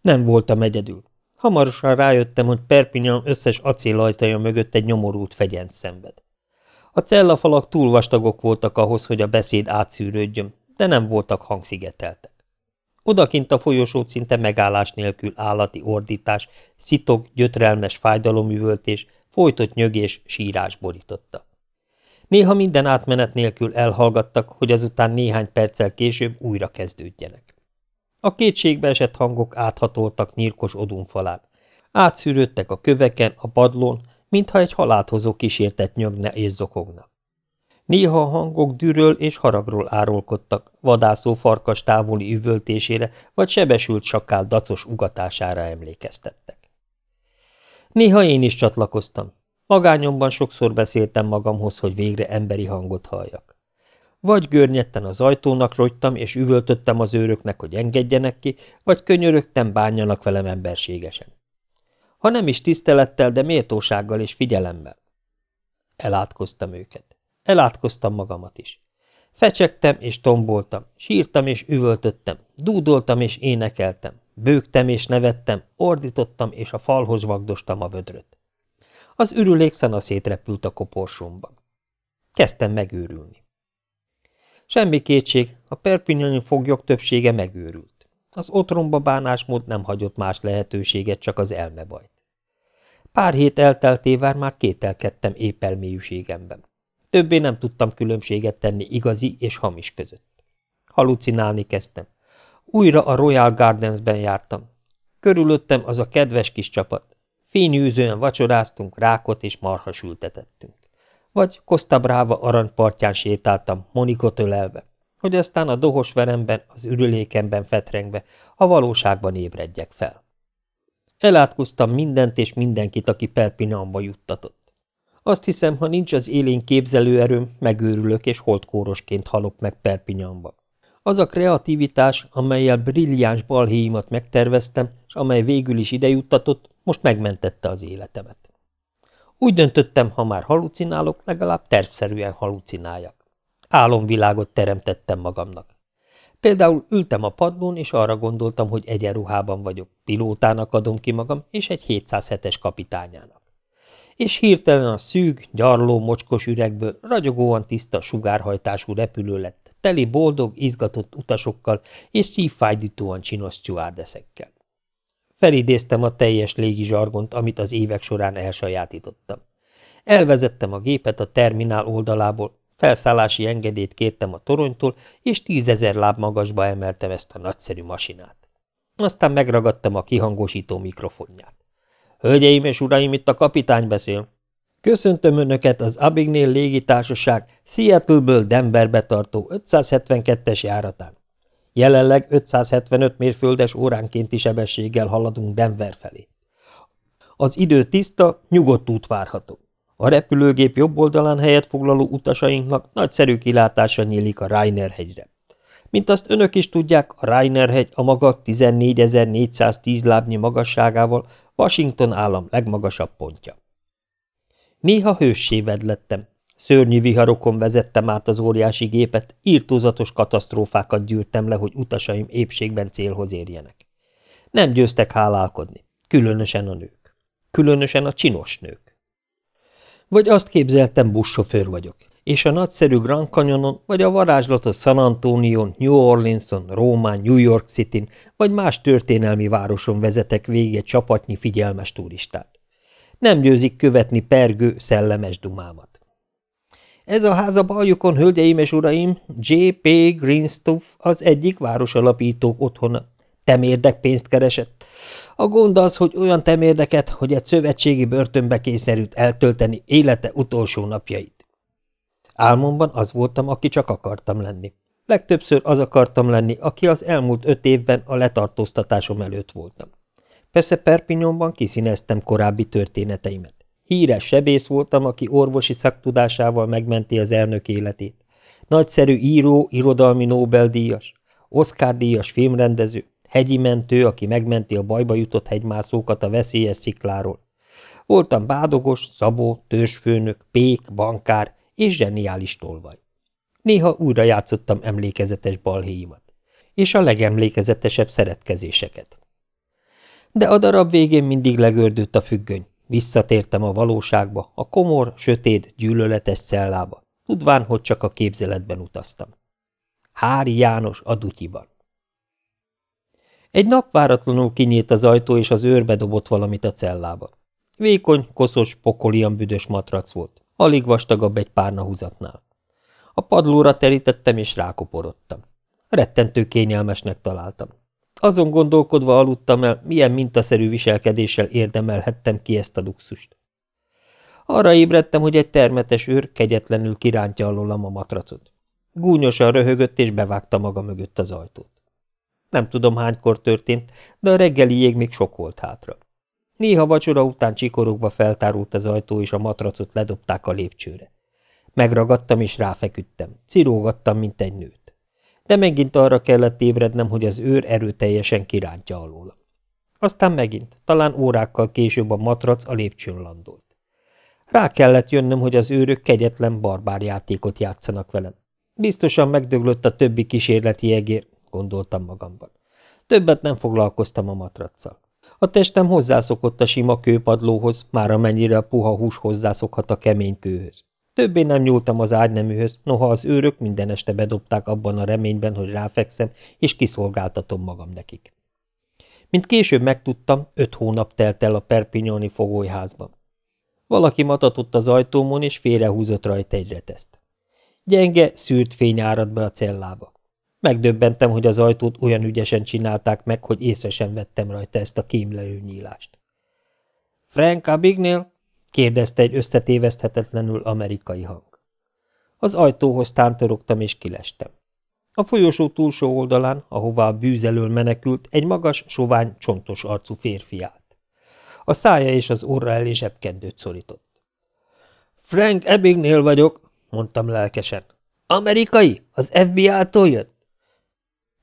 S2: Nem voltam egyedül. Hamarosan rájöttem, hogy Perpignan összes acélajtaja mögött egy nyomorult fegyenc szenved. A cellafalak túl vastagok voltak ahhoz, hogy a beszéd átszűrődjön, de nem voltak hangszigeteltek. Odakint a folyosót szinte megállás nélkül állati ordítás, szitok, gyötrelmes fájdalomüvöltés, folytott nyögés, sírás borította. Néha minden átmenet nélkül elhallgattak, hogy azután néhány perccel később újra kezdődjenek. A kétségbe esett hangok áthatoltak nyírkos odunfalán. Átszűrődtek a köveken, a padlón, mintha egy haláthozó kísértet nyögne és zokogna. Néha a hangok dűről és haragról árulkodtak, vadászó farkas távoli üvöltésére vagy sebesült sakál dacos ugatására emlékeztettek. Néha én is csatlakoztam. Magányomban sokszor beszéltem magamhoz, hogy végre emberi hangot halljak. Vagy görnyetten az ajtónak rogytam, és üvöltöttem az őröknek, hogy engedjenek ki, vagy könyörögtem, bánjanak velem emberségesen. Ha nem is tisztelettel, de méltósággal és figyelemmel. Elátkoztam őket. Elátkoztam magamat is. Fecsegtem és tomboltam, sírtam és üvöltöttem, dúdoltam és énekeltem, bőgtem és nevettem, ordítottam és a falhoz vagdostam a vödröt. Az ürülék szana szétrepült a koporsomban. Kezdtem megőrülni. Semmi kétség, a perpignani foglyok többsége megőrült. Az otromba bánásmód nem hagyott más lehetőséget, csak az elmebajt. Pár hét elteltével már kételkedtem épp elmélyűségemben. Többé nem tudtam különbséget tenni igazi és hamis között. Halucinálni kezdtem. Újra a Royal Gardensben jártam. Körülöttem az a kedves kis csapat. Fényűzően vacsoráztunk, rákot és marhas ültetettünk. Vagy Costa Brava aranypartján sétáltam, Monikot ölelve, hogy aztán a dohos veremben, az ürülékemben fetrengve, a valóságban ébredjek fel. Elátkoztam mindent és mindenkit, aki Perpinanba juttatott. Azt hiszem, ha nincs az élén képzelőerőm, megőrülök és holdkórosként halok meg Perpignanba. Az a kreativitás, amelyel brilliáns balhéimat megterveztem, és amely végül is idejuttatott, most megmentette az életemet. Úgy döntöttem, ha már halucinálok, legalább tervszerűen halucináljak. Álomvilágot teremtettem magamnak. Például ültem a padlón, és arra gondoltam, hogy egyenruhában vagyok, pilótának adom ki magam, és egy 707-es kapitányának és hirtelen a szűk, gyarló, mocskos üregből ragyogóan tiszta sugárhajtású repülő lett, teli boldog, izgatott utasokkal és szívfájdítóan csinos stewardeszekkel. Felidéztem a teljes légi zsargont, amit az évek során elsajátítottam. Elvezettem a gépet a terminál oldalából, Felszállási engedélyt kértem a toronytól, és tízezer láb magasba emeltem ezt a nagyszerű masinát. Aztán megragadtam a kihangosító mikrofonját. Hölgyeim és uraim, itt a kapitány beszél. Köszöntöm Önöket az Abignél légitársaság Seattle-ből Denverbe tartó 572-es járatán. Jelenleg 575 mérföldes óránkénti sebességgel haladunk Denver felé. Az idő tiszta, nyugodt út várható. A repülőgép jobb oldalán helyet foglaló utasainknak nagyszerű kilátása nyílik a Rainer hegyre. Mint azt önök is tudják, a Rainer hegy a maga 14.410 lábnyi magasságával Washington állam legmagasabb pontja. Néha hőssé vedlettem. Szörnyű viharokon vezettem át az óriási gépet, írtózatos katasztrófákat gyűrtem le, hogy utasaim épségben célhoz érjenek. Nem győztek hálálkodni, különösen a nők. Különösen a csinos nők. Vagy azt képzeltem, buszsofőr vagyok, és a nagyszerű Grand Canyonon, vagy a varázslatos San Antonion, New Orleanson, Rómán, New York Cityn, vagy más történelmi városon vezetek végig egy csapatnyi figyelmes turistát. Nem győzik követni pergő, szellemes dumámat. Ez a ház a baljukon, hölgyeim és uraim, J.P. Greenstuff, az egyik városalapítók otthona. Temérdek pénzt keresett. A gond az, hogy olyan temérdeket, hogy egy szövetségi börtönbe kényszerült eltölteni élete utolsó napjait. Álmomban az voltam, aki csak akartam lenni. Legtöbbször az akartam lenni, aki az elmúlt öt évben a letartóztatásom előtt voltam. Persze Perpignonban kiszíneztem korábbi történeteimet. Híres sebész voltam, aki orvosi szaktudásával megmenti az elnök életét. Nagyszerű író, irodalmi Nobel-díjas, Oscar-díjas filmrendező, hegyi mentő, aki megmenti a bajba jutott hegymászókat a veszélyes szikláról. Voltam bádogos, szabó, törzsfőnök, pék, bankár és zseniális tolvaj. Néha újra játszottam emlékezetes balhéimat, és a legemlékezetesebb szeretkezéseket. De a darab végén mindig legördült a függöny. Visszatértem a valóságba, a komor, sötét, gyűlöletes cellába, tudván, hogy csak a képzeletben utaztam. Hári János a dutyiban. Egy nap váratlanul kinyílt az ajtó, és az őrbe dobott valamit a cellába. Vékony, koszos, pokolian büdös matrac volt, alig vastagabb egy párna húzatnál. A padlóra terítettem, és rákoporodtam. Rettentő kényelmesnek találtam. Azon gondolkodva aludtam el, milyen mintaszerű viselkedéssel érdemelhettem ki ezt a luxust. Arra ébredtem, hogy egy termetes őr kegyetlenül kirántja alólam a matracot. Gúnyosan röhögött, és bevágta maga mögött az ajtót. Nem tudom, hánykor történt, de a reggeli jég még sok volt hátra. Néha vacsora után csikorogva feltárult az ajtó, és a matracot ledobták a lépcsőre. Megragadtam, és ráfeküdtem. Cirógattam, mint egy nőt de megint arra kellett ébrednem, hogy az őr erőteljesen kirántja alóla. Aztán megint, talán órákkal később a matrac a lépcsőn landolt. Rá kellett jönnöm, hogy az őrök kegyetlen barbárjátékot játszanak velem. Biztosan megdöglött a többi kísérleti egér, gondoltam magamban. Többet nem foglalkoztam a matraccal. A testem hozzászokott a sima kőpadlóhoz, már amennyire a puha hús hozzászokhat a kemény kőhöz. Többé nem nyúltam az ágyneműhöz, noha az őrök minden este bedobták abban a reményben, hogy ráfekszem, és kiszolgáltatom magam nekik. Mint később megtudtam, öt hónap telt el a perpinyoni fogolyházban. Valaki matatott az ajtómon, és félrehúzott rajta egy reteszt. Gyenge, szűrt fény árad be a cellába. Megdöbbentem, hogy az ajtót olyan ügyesen csinálták meg, hogy észre sem vettem rajta ezt a kémlelő nyílást. – Frank Abignél? Kérdezte egy összetéveszthetetlenül amerikai hang. Az ajtóhoz tántorogtam és kilestem. A folyosó túlsó oldalán, ahová a bűzelől menekült, egy magas, sovány, csontos arcú férfi állt. A szája és az orra elé zsebkendőt szorított. Frank Ebbingnél vagyok, mondtam lelkesen. Amerikai? Az FBI-tól jött?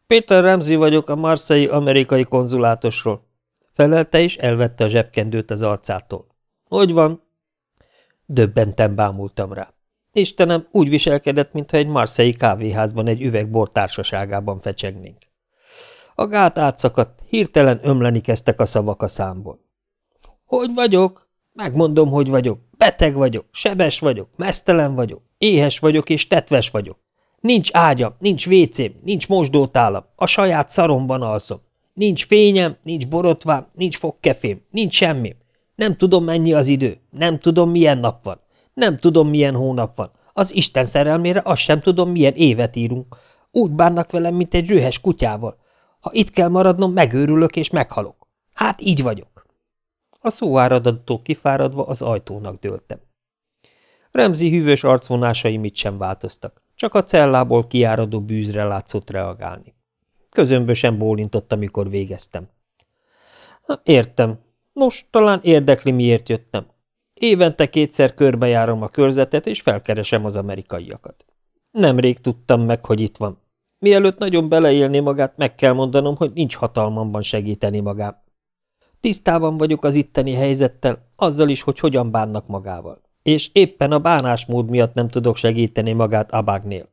S2: Peter Ramsey vagyok a marszai amerikai konzulátosról. Felelte és elvette a zsebkendőt az arcától. Hogy van? Döbbenten bámultam rá. Istenem, úgy viselkedett, mintha egy marszei kávéházban egy üveg bor társaságában fecsegnénk. A gát átszakadt, hirtelen ömleni kezdtek a szavak a számból. Hogy vagyok? Megmondom, hogy vagyok. Beteg vagyok, sebes vagyok, mesztelen vagyok, éhes vagyok és tetves vagyok. Nincs ágyam, nincs vécém, nincs mosdótálam, a saját szaromban alszom. Nincs fényem, nincs borotvám, nincs fogkefém, nincs semmim. Nem tudom, mennyi az idő, nem tudom, milyen nap van, nem tudom, milyen hónap van. Az Isten szerelmére azt sem tudom, milyen évet írunk. Úgy bánnak velem, mint egy rühes kutyával. Ha itt kell maradnom, megőrülök és meghalok. Hát így vagyok. A szóáradattól kifáradva az ajtónak dőltem. Remzi hűvös arcvonásai mit sem változtak, csak a cellából kiáradó bűzre látszott reagálni. Közömbösen bólintott, amikor végeztem. Értem. Nos, talán érdekli, miért jöttem. Évente kétszer körbejárom a körzetet, és felkeresem az amerikaiakat. Nemrég tudtam meg, hogy itt van. Mielőtt nagyon beleélni magát, meg kell mondanom, hogy nincs hatalmamban segíteni magám. Tisztában vagyok az itteni helyzettel, azzal is, hogy hogyan bánnak magával. És éppen a bánásmód miatt nem tudok segíteni magát Abagnél.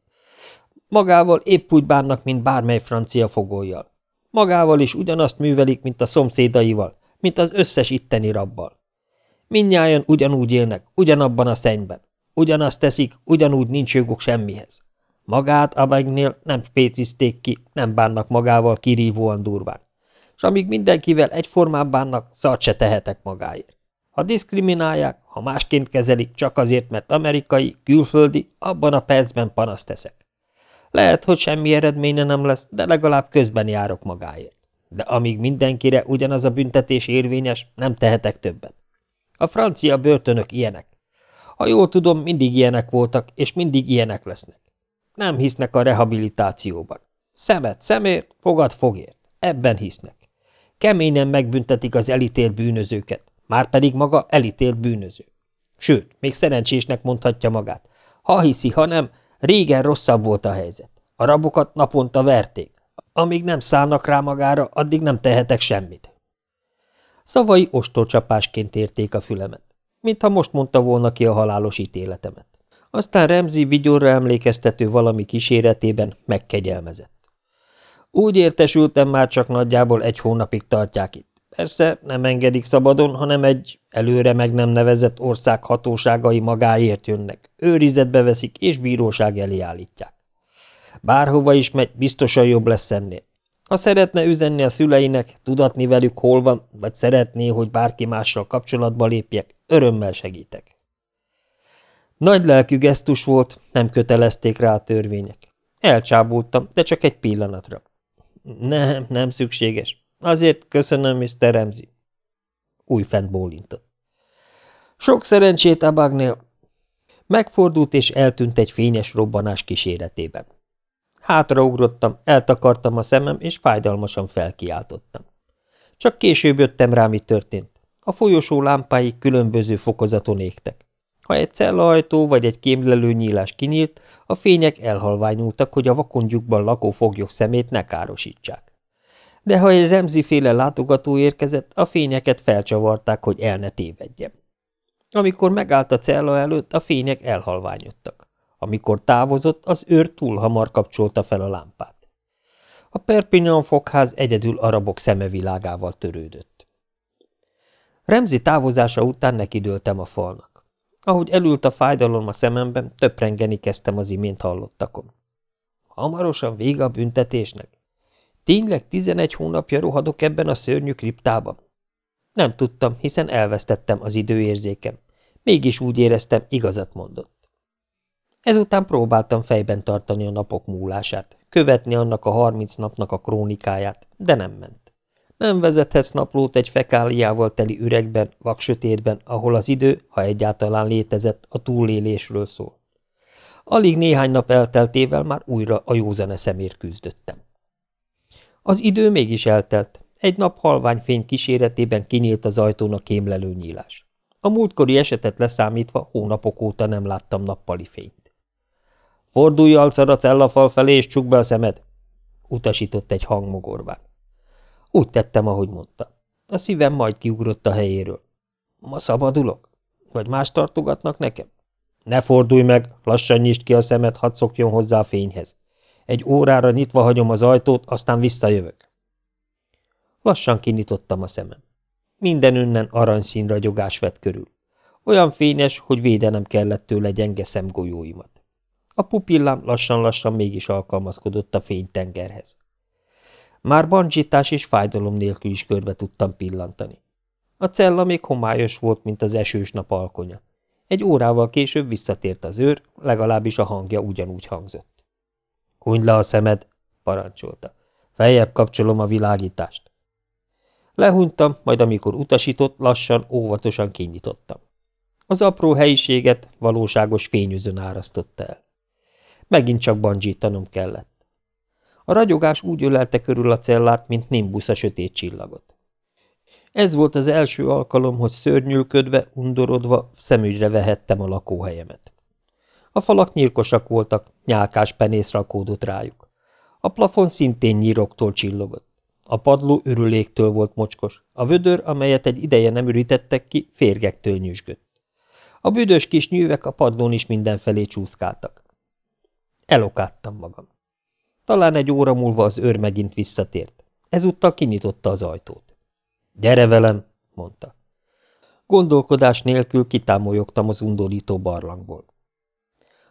S2: Magával épp úgy bánnak, mint bármely francia fogolyjal. Magával is ugyanazt művelik, mint a szomszédaival, mint az összes itteni rabbal. Mindnyájan ugyanúgy élnek, ugyanabban a szennyben. Ugyanazt teszik, ugyanúgy nincs joguk semmihez. Magát Abagnél nem spécizték ki, nem bánnak magával kirívóan durván. És amíg mindenkivel egyformán bánnak, szart se tehetek magáért. Ha diszkriminálják, ha másként kezelik, csak azért, mert amerikai, külföldi, abban a percben panaszt teszek. Lehet, hogy semmi eredménye nem lesz, de legalább közben járok magáért. De amíg mindenkire ugyanaz a büntetés érvényes, nem tehetek többet. A francia börtönök ilyenek. Ha jól tudom, mindig ilyenek voltak, és mindig ilyenek lesznek. Nem hisznek a rehabilitációban. Szemet szemért, fogad fogért. Ebben hisznek. Keményen megbüntetik az elítélt bűnözőket, már pedig maga elítélt bűnöző. Sőt, még szerencsésnek mondhatja magát. Ha hiszi, ha nem, régen rosszabb volt a helyzet. A rabokat naponta verték. Amíg nem szállnak rá magára, addig nem tehetek semmit. Szavai ostorcsapásként érték a fülemet, mintha most mondta volna ki a halálos ítéletemet. Aztán Remzi vigyorra emlékeztető valami kíséretében megkegyelmezett. Úgy értesültem, már csak nagyjából egy hónapig tartják itt. Persze nem engedik szabadon, hanem egy előre meg nem nevezett ország hatóságai magáért jönnek, őrizetbe veszik és bíróság elé állítják. Bárhova is megy, biztosan jobb lesz ennél. Ha szeretne üzenni a szüleinek, tudatni velük hol van, vagy szeretné, hogy bárki mással kapcsolatba lépjek, örömmel segítek. Nagy lelkű gesztus volt, nem kötelezték rá a törvények. Elcsábultam, de csak egy pillanatra. Nem, nem szükséges. Azért köszönöm, Mr. Remzi. Újfent bólintott. Sok szerencsét, Abagnél. Megfordult és eltűnt egy fényes robbanás kíséretében. Hátraugrottam, eltakartam a szemem, és fájdalmasan felkiáltottam. Csak később jöttem rá, mi történt. A folyosó lámpái különböző fokozaton égtek. Ha egy cellaajtó vagy egy kémlelő nyílás kinyílt, a fények elhalványultak, hogy a vakondjukban lakó foglyok szemét ne károsítsák. De ha egy remziféle látogató érkezett, a fényeket felcsavarták, hogy el ne tévedjem. Amikor megállt a cella előtt, a fények elhalványodtak. Amikor távozott, az őr túl hamar kapcsolta fel a lámpát. A Perpignan fogház egyedül arabok szemevilágával törődött. Remzi távozása után nekidőltem a falnak. Ahogy elült a fájdalom a szememben, töprengeni kezdtem az imént hallottakon. Hamarosan vége a büntetésnek. Tényleg tizenegy hónapja rohadok ebben a szörnyű kriptában? Nem tudtam, hiszen elvesztettem az időérzékem. Mégis úgy éreztem, igazat mondott. Ezután próbáltam fejben tartani a napok múlását, követni annak a harminc napnak a krónikáját, de nem ment. Nem vezethetsz naplót egy fekáliával teli üregben, vaksötétben, ahol az idő, ha egyáltalán létezett, a túlélésről szól. Alig néhány nap elteltével már újra a józan eszemért küzdöttem. Az idő mégis eltelt. Egy nap halvány fény kíséretében kinyílt az ajtón a kémlelő nyílás. A múltkori esetet leszámítva hónapok óta nem láttam nappali fényt. Fordulj alcar a cellafal felé, és csukd be a szemed! utasított egy hang mogorván. Úgy tettem, ahogy mondta. A szívem majd kiugrott a helyéről. Ma szabadulok? Vagy más tartogatnak nekem? Ne fordulj meg, lassan nyisd ki a szemed, hadd szokjon hozzá a fényhez. Egy órára nyitva hagyom az ajtót, aztán visszajövök. Lassan kinyitottam a szemem. Minden önnen aranyszín ragyogás vett körül. Olyan fényes, hogy védenem kellett tőle gyenge szemgolyóimat. A pupillám lassan-lassan mégis alkalmazkodott a fénytengerhez. Már bancsítás és fájdalom nélkül is körbe tudtam pillantani. A cella még homályos volt, mint az esős nap alkonya. Egy órával később visszatért az őr, legalábbis a hangja ugyanúgy hangzott. – Hunyd le a szemed! – parancsolta. – Feljebb kapcsolom a világítást. Lehunytam, majd amikor utasított, lassan, óvatosan kinyitottam. Az apró helyiséget valóságos fényűzön árasztotta el. Megint csak bandzsítanom kellett. A ragyogás úgy ölelte körül a cellát, mint nimbusz a sötét csillagot. Ez volt az első alkalom, hogy szörnyűködve, undorodva szemügyre vehettem a lakóhelyemet. A falak nyírkosak voltak, nyálkás penész rakódott rájuk. A plafon szintén nyíroktól csillogott. A padló ürüléktől volt mocskos, a vödör, amelyet egy ideje nem ürítettek ki, férgektől nyüzsgött. A büdös kis nyűvek a padlón is mindenfelé csúszkáltak. Elokáttam magam. Talán egy óra múlva az őr megint visszatért. Ezúttal kinyitotta az ajtót. – Gyere velem! – mondta. Gondolkodás nélkül kitámolyogtam az undorító barlangból.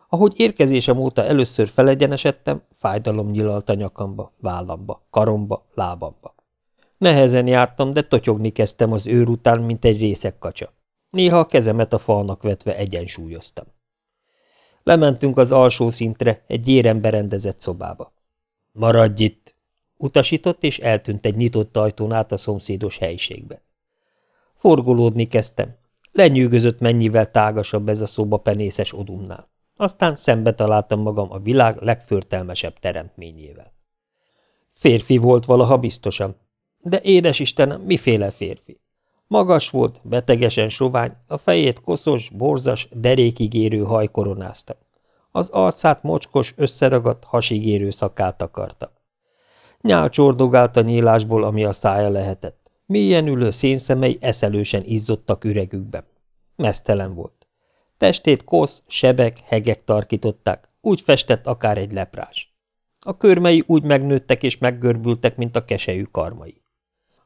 S2: Ahogy érkezésem óta először felegyenesedtem, fájdalom nyilalt a nyakamba, vállamba, karomba, lábamba. Nehezen jártam, de totyogni kezdtem az őr után, mint egy részek kacsa. Néha a kezemet a falnak vetve egyensúlyoztam. Lementünk az alsó szintre, egy éren berendezett szobába. Maradj itt! Utasított, és eltűnt egy nyitott ajtón át a szomszédos helyiségbe. Forgolódni kezdtem. Lenyűgözött mennyivel tágasabb ez a szoba penészes odumnál. Aztán szembe találtam magam a világ legförtelmesebb teremtményével. Férfi volt valaha biztosan, de édes Istenem, miféle férfi? Magas volt, betegesen sovány, a fejét koszos, borzas, derékig érő haj koronázta. Az arcát mocskos, összeragadt, hasig érő szakát akarta. Nyál csordogált a nyílásból, ami a szája lehetett. Mélyen ülő szénszemei eszelősen izzottak üregükben. Mesztelen volt. Testét kosz, sebek, hegek tarkították, úgy festett akár egy leprás. A körmei úgy megnőttek és meggörbültek, mint a kesejű karmai.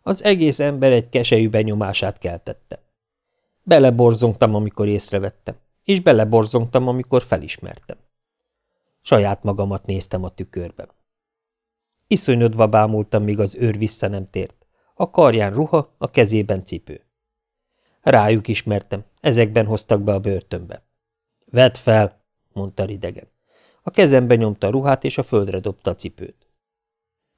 S2: Az egész ember egy kesejű benyomását keltette. Beleborzongtam, amikor észrevettem, és beleborzongtam, amikor felismertem. Saját magamat néztem a tükörben. Iszonyodva bámultam, míg az őr vissza nem tért. A karján ruha, a kezében cipő. Rájuk ismertem, ezekben hoztak be a börtönbe. Vedd fel, mondta ridegen. A kezembe nyomta a ruhát, és a földre dobta a cipőt.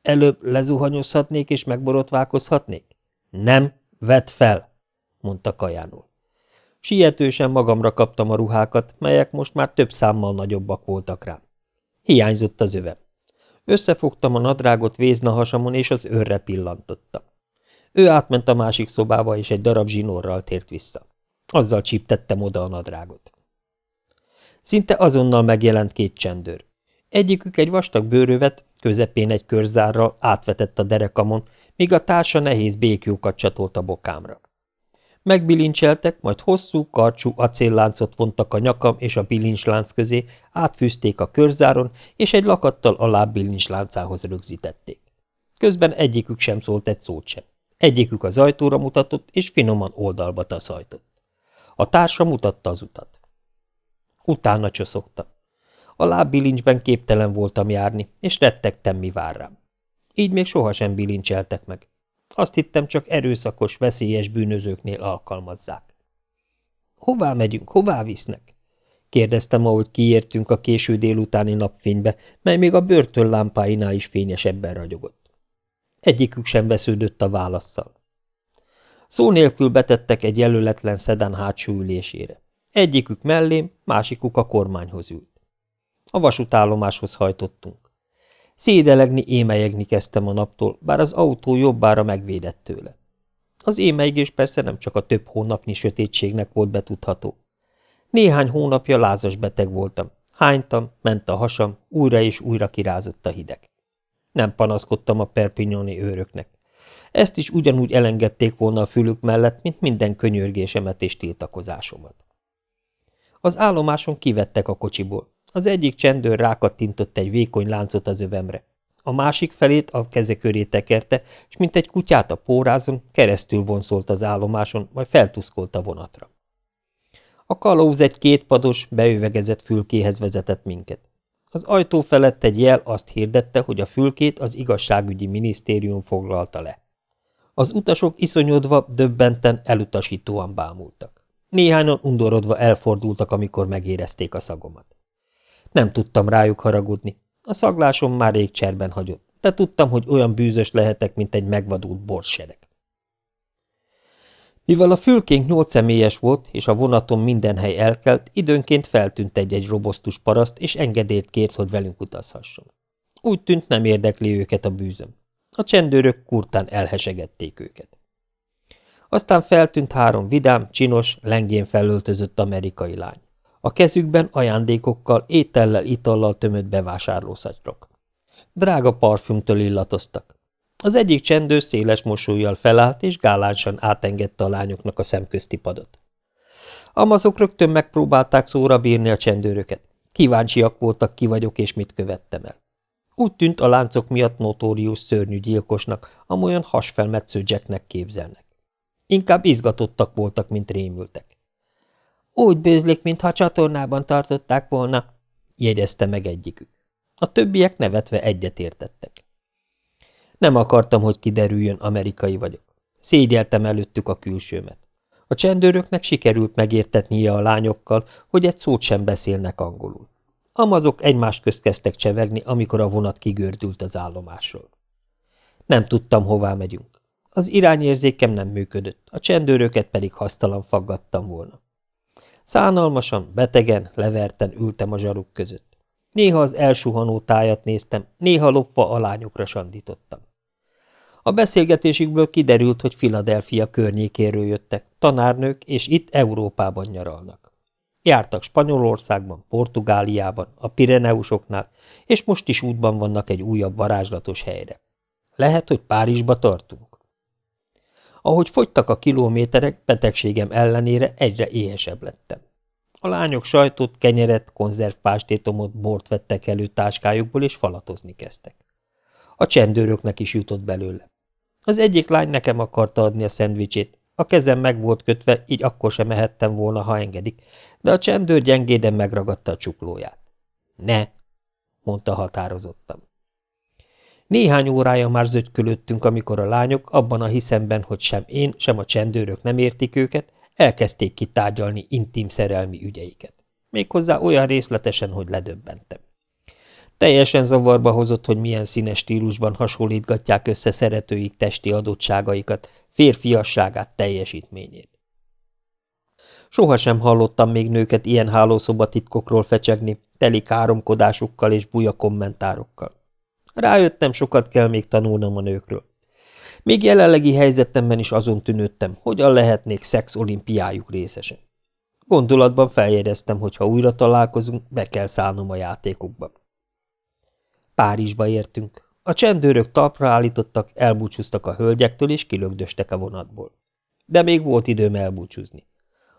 S2: Előbb lezuhanyozhatnék és megborotválkozhatnék? Nem, vedd fel, mondta kajánul. Sietősen magamra kaptam a ruhákat, melyek most már több számmal nagyobbak voltak rám. Hiányzott az övem. Összefogtam a nadrágot véznahasamon, és az őrre pillantottam. Ő átment a másik szobába, és egy darab zsinórral tért vissza. Azzal csíptettem oda a nadrágot. Szinte azonnal megjelent két csendőr. Egyikük egy vastag bőrövet, közepén egy körzárral átvetett a derekamon, míg a társa nehéz békjókat csatolt a bokámra. Megbilincseltek, majd hosszú, karcsú acélláncot vontak a nyakam és a bilincslánc közé, átfűzték a körzáron, és egy lakattal a lábbilincsláncához rögzítették. Közben egyikük sem szólt egy szót sem. Egyikük az ajtóra mutatott, és finoman oldalba taszajtott. A társa mutatta az utat. Utána csoszogtam. A lábbilincsben képtelen voltam járni, és rettegtem, mi vár rám. Így még sohasem bilincseltek meg. Azt hittem, csak erőszakos, veszélyes bűnözőknél alkalmazzák. Hová megyünk, hová visznek? kérdeztem, ahogy kiértünk a késő délutáni napfénybe, mely még a börtön lámpáinál is fényesebben ragyogott. Egyikük sem vesződött a válaszszal. Szó nélkül betettek egy jelöletlen szedán hátsó ülésére. Egyikük mellém, másikuk a kormányhoz ült. A vasútállomáshoz hajtottunk. Szédelegni, émelyegni kezdtem a naptól, bár az autó jobbára megvédett tőle. Az émelyegés persze nem csak a több hónapnyi sötétségnek volt betudható. Néhány hónapja lázas beteg voltam. Hánytam, ment a hasam, újra és újra kirázott a hideg. Nem panaszkodtam a perpignoni őröknek. Ezt is ugyanúgy elengedték volna a fülük mellett, mint minden könyörgésemet és tiltakozásomat. Az állomáson kivettek a kocsiból. Az egyik csendőr rákattintott egy vékony láncot az övemre. A másik felét a keze köré tekerte, és mint egy kutyát a pórázon keresztül vonszolt az állomáson, majd feltuszkolt a vonatra. A kalauz egy kétpados, beüvegezett fülkéhez vezetett minket. Az ajtó felett egy jel azt hirdette, hogy a fülkét az igazságügyi minisztérium foglalta le. Az utasok iszonyodva, döbbenten, elutasítóan bámultak. Néhányan undorodva elfordultak, amikor megérezték a szagomat. Nem tudtam rájuk haragudni. A szaglásom már rég cserben hagyott, de tudtam, hogy olyan bűzös lehetek, mint egy megvadult borsereg. Mivel a fülkénk nyolc személyes volt, és a vonaton minden hely elkelt, időnként feltűnt egy-egy robosztus paraszt, és engedélyt kért, hogy velünk utazhasson. Úgy tűnt, nem érdekli őket a bűzöm. A csendőrök kurtán elhesegették őket. Aztán feltűnt három vidám, csinos, lengén felöltözött amerikai lány. A kezükben ajándékokkal, étellel, itallal tömött bevásárlószatyrok. Drága parfümtől illatoztak. Az egyik csendőr széles mosolyjal felállt, és gálánsan átengedte a lányoknak a szemközti padot. Amazok rögtön megpróbálták szóra bírni a csendőröket. Kíváncsiak voltak, ki vagyok és mit követtem el. Úgy tűnt a láncok miatt notórius szörnyű gyilkosnak, amolyan hasfelmetsző Jacknek képzelnek. Inkább izgatottak voltak, mint rémültek. Úgy bőzlik, mintha csatornában tartották volna, jegyezte meg egyikük. A többiek nevetve egyetértettek. Nem akartam, hogy kiderüljön, amerikai vagyok. Szégyeltem előttük a külsőmet. A csendőröknek sikerült megértetnie a lányokkal, hogy egy szót sem beszélnek angolul. Amazok egymást közt kezdtek csevegni, amikor a vonat kigördült az állomásról. Nem tudtam, hová megyünk. Az irányérzékem nem működött, a csendőröket pedig hasztalan faggattam volna. Szánalmasan, betegen, leverten ültem a zsaruk között. Néha az elsuhanó tájat néztem, néha lopva a lányokra sandítottam. A beszélgetésükből kiderült, hogy Filadelfia környékéről jöttek, tanárnők, és itt Európában nyaralnak. Jártak Spanyolországban, Portugáliában, a Pireneusoknál, és most is útban vannak egy újabb varázslatos helyre. Lehet, hogy Párizsba tartunk. Ahogy fogytak a kilométerek, betegségem ellenére egyre éhesebb lettem. A lányok sajtot, kenyeret, konzervpástétomot, bort vettek elő táskájukból, és falatozni kezdtek. A csendőröknek is jutott belőle. Az egyik lány nekem akarta adni a szendvicsét. A kezem meg volt kötve, így akkor sem mehettem volna, ha engedik, de a csendőr gyengéden megragadta a csuklóját. Ne, mondta határozottan. Néhány órája már zögykölöttünk, amikor a lányok, abban a hiszemben, hogy sem én, sem a csendőrök nem értik őket, elkezdték kitárgyalni intim szerelmi ügyeiket. Méghozzá olyan részletesen, hogy ledöbbentem. Teljesen zavarba hozott, hogy milyen színes stílusban hasonlítgatják össze szeretőik testi adottságaikat, férfiasságát, teljesítményét. Sohasem hallottam még nőket ilyen hálószobatitkokról fecsegni, teli káromkodásukkal és buja kommentárokkal. Rájöttem, sokat kell még tanulnom a nőkről. Még jelenlegi helyzetemben is azon tűnődtem, hogyan lehetnék szex olimpiájuk részese. Gondolatban feljegyeztem, hogy ha újra találkozunk, be kell szállnom a játékokba. Párizsba értünk. A csendőrök talpra állítottak, elbúcsúztak a hölgyektől, és kilögdöstek a vonatból. De még volt időm elbúcsúzni.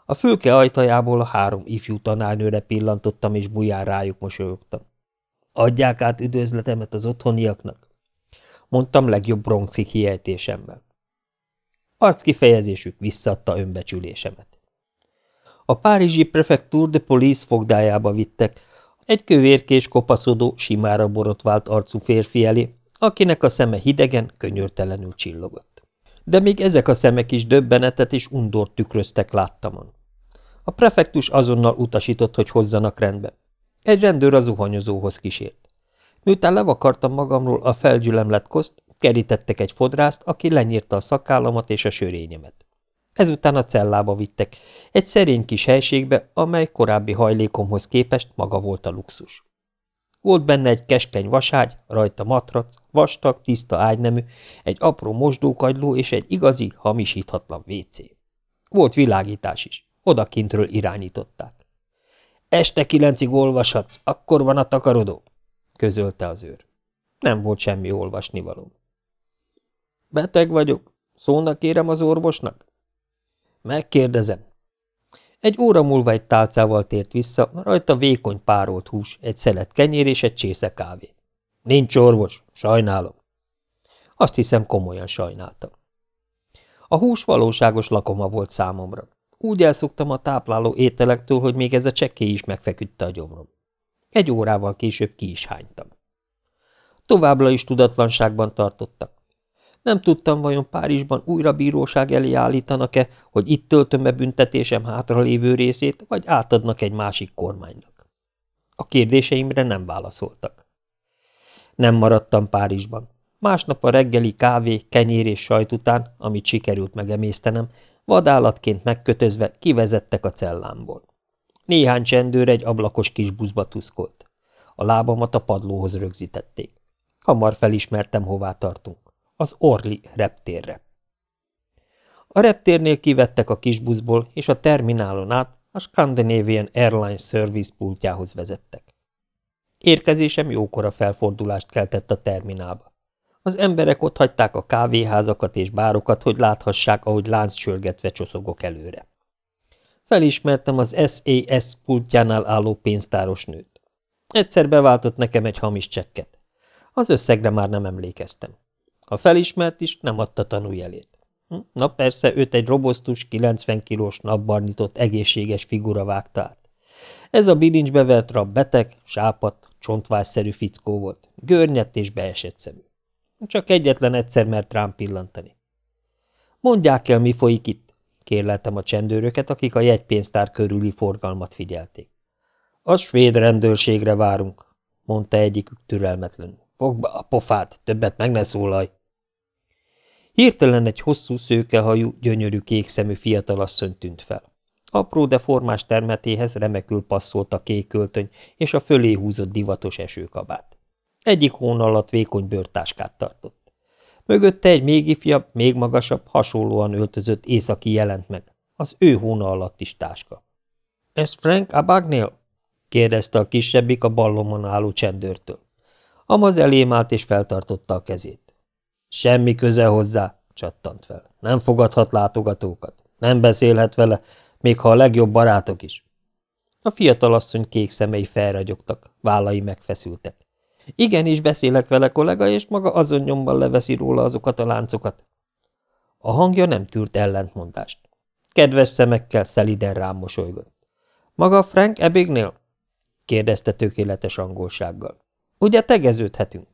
S2: A fülke ajtajából a három ifjú tanárnőre pillantottam, és buján rájuk mosolyogtam. Adják át üdvözletemet az otthoniaknak, mondtam legjobb bronxi kiejtésemmel. Arckifejezésük visszadta önbecsülésemet. A párizsi prefektúr de police fogdájába vittek, egy kövérkés, kopaszodó, simára borotvált arcú férfi elé, akinek a szeme hidegen, könyörtelenül csillogott. De még ezek a szemek is döbbenetet és undort tükröztek láttamon. A prefektus azonnal utasított, hogy hozzanak rendbe. Egy rendőr a zuhanyozóhoz kísért. Miután levakartam magamról a felgyülemlett koszt, kerítettek egy fodrászt, aki lenyírta a szakállamat és a sörényemet. Ezután a cellába vittek, egy szerény kis helységbe, amely korábbi hajlékomhoz képest maga volt a luxus. Volt benne egy keskeny vaságy, rajta matrac, vastag, tiszta ágynemű, egy apró mosdókagyló és egy igazi, hamisíthatlan WC. Volt világítás is, odakintről irányították. Este kilencig olvashatsz, akkor van a takarodó, közölte az őr. Nem volt semmi olvasnivaló. Beteg vagyok, szónak kérem az orvosnak? Megkérdezem. Egy óra múlva egy tálcával tért vissza, rajta vékony párolt hús, egy szelet kenyér és egy csésze kávé. Nincs orvos, sajnálom. Azt hiszem, komolyan sajnáltam. A hús valóságos lakoma volt számomra. Úgy elszoktam a tápláló ételektől, hogy még ez a csekké is megfeküdte a gyomrom. Egy órával később ki is hánytam. Továbbra is tudatlanságban tartottak. Nem tudtam, vajon Párizsban újra bíróság elé állítanak-e, hogy itt töltöm be büntetésem hátralévő részét, vagy átadnak egy másik kormánynak. A kérdéseimre nem válaszoltak. Nem maradtam Párizsban. Másnap a reggeli kávé, kenyér és sajt után, amit sikerült megemésztenem, vadállatként megkötözve kivezettek a cellámból. Néhány csendőr egy ablakos kis buszba tuszkolt. A lábamat a padlóhoz rögzítették. Hamar felismertem, hová tartunk. Az Orli reptérre. A reptérnél kivettek a kis buszból, és a terminálon át a Scandinavian Airlines Service pultjához vezettek. Érkezésem jókora felfordulást keltett a terminálba. Az emberek ott hagyták a kávéházakat és bárokat, hogy láthassák, ahogy lánc csörgetve csoszogok előre. Felismertem az SAS pultjánál álló pénztáros nőt. Egyszer beváltott nekem egy hamis csekket. Az összegre már nem emlékeztem. Ha felismert is, nem adta tanújelét. Hm? Na persze, őt egy robosztus, 90 kilós, napbarnitott, egészséges figura vágta át. Ez a bilincsbe vert rab beteg, sápat, csontvásszerű fickó volt, görnyett és beesett szemű. Csak egyetlen egyszer mert rám pillantani. Mondják el, mi folyik itt, kérleltem a csendőröket, akik a jegypénztár körüli forgalmat figyelték. A svéd rendőrségre várunk, mondta egyikük türelmetlenül. Fogd be a pofát, többet meg ne szólalj! Hirtelen egy hosszú, szőkehajú, gyönyörű kékszemű fiatalasszony tűnt fel. Apró, de formás termetéhez remekül passzolt a kék költöny és a fölé húzott divatos esőkabát. Egyik hón alatt vékony bőrtáskát tartott. Mögötte egy még ifjabb, még magasabb, hasonlóan öltözött északi jelent meg. Az ő hóna alatt is táska. – Ez Frank Abagnél? – kérdezte a kisebbik a ballomon álló csendőrtől. Amaz elém állt és feltartotta a kezét. – Semmi köze hozzá – csattant fel. – Nem fogadhat látogatókat. Nem beszélhet vele, még ha a legjobb barátok is. A fiatalasszony kék szemei felragyogtak, vállai megfeszültek. Igenis beszélek vele, kollega, és maga azon nyomban leveszi róla azokat a láncokat. A hangja nem tűrt ellentmondást. Kedves szemekkel szeliden rám mosolygott. Maga Frank Ebignél? kérdezte tökéletes angolsággal. Ugye tegeződhetünk?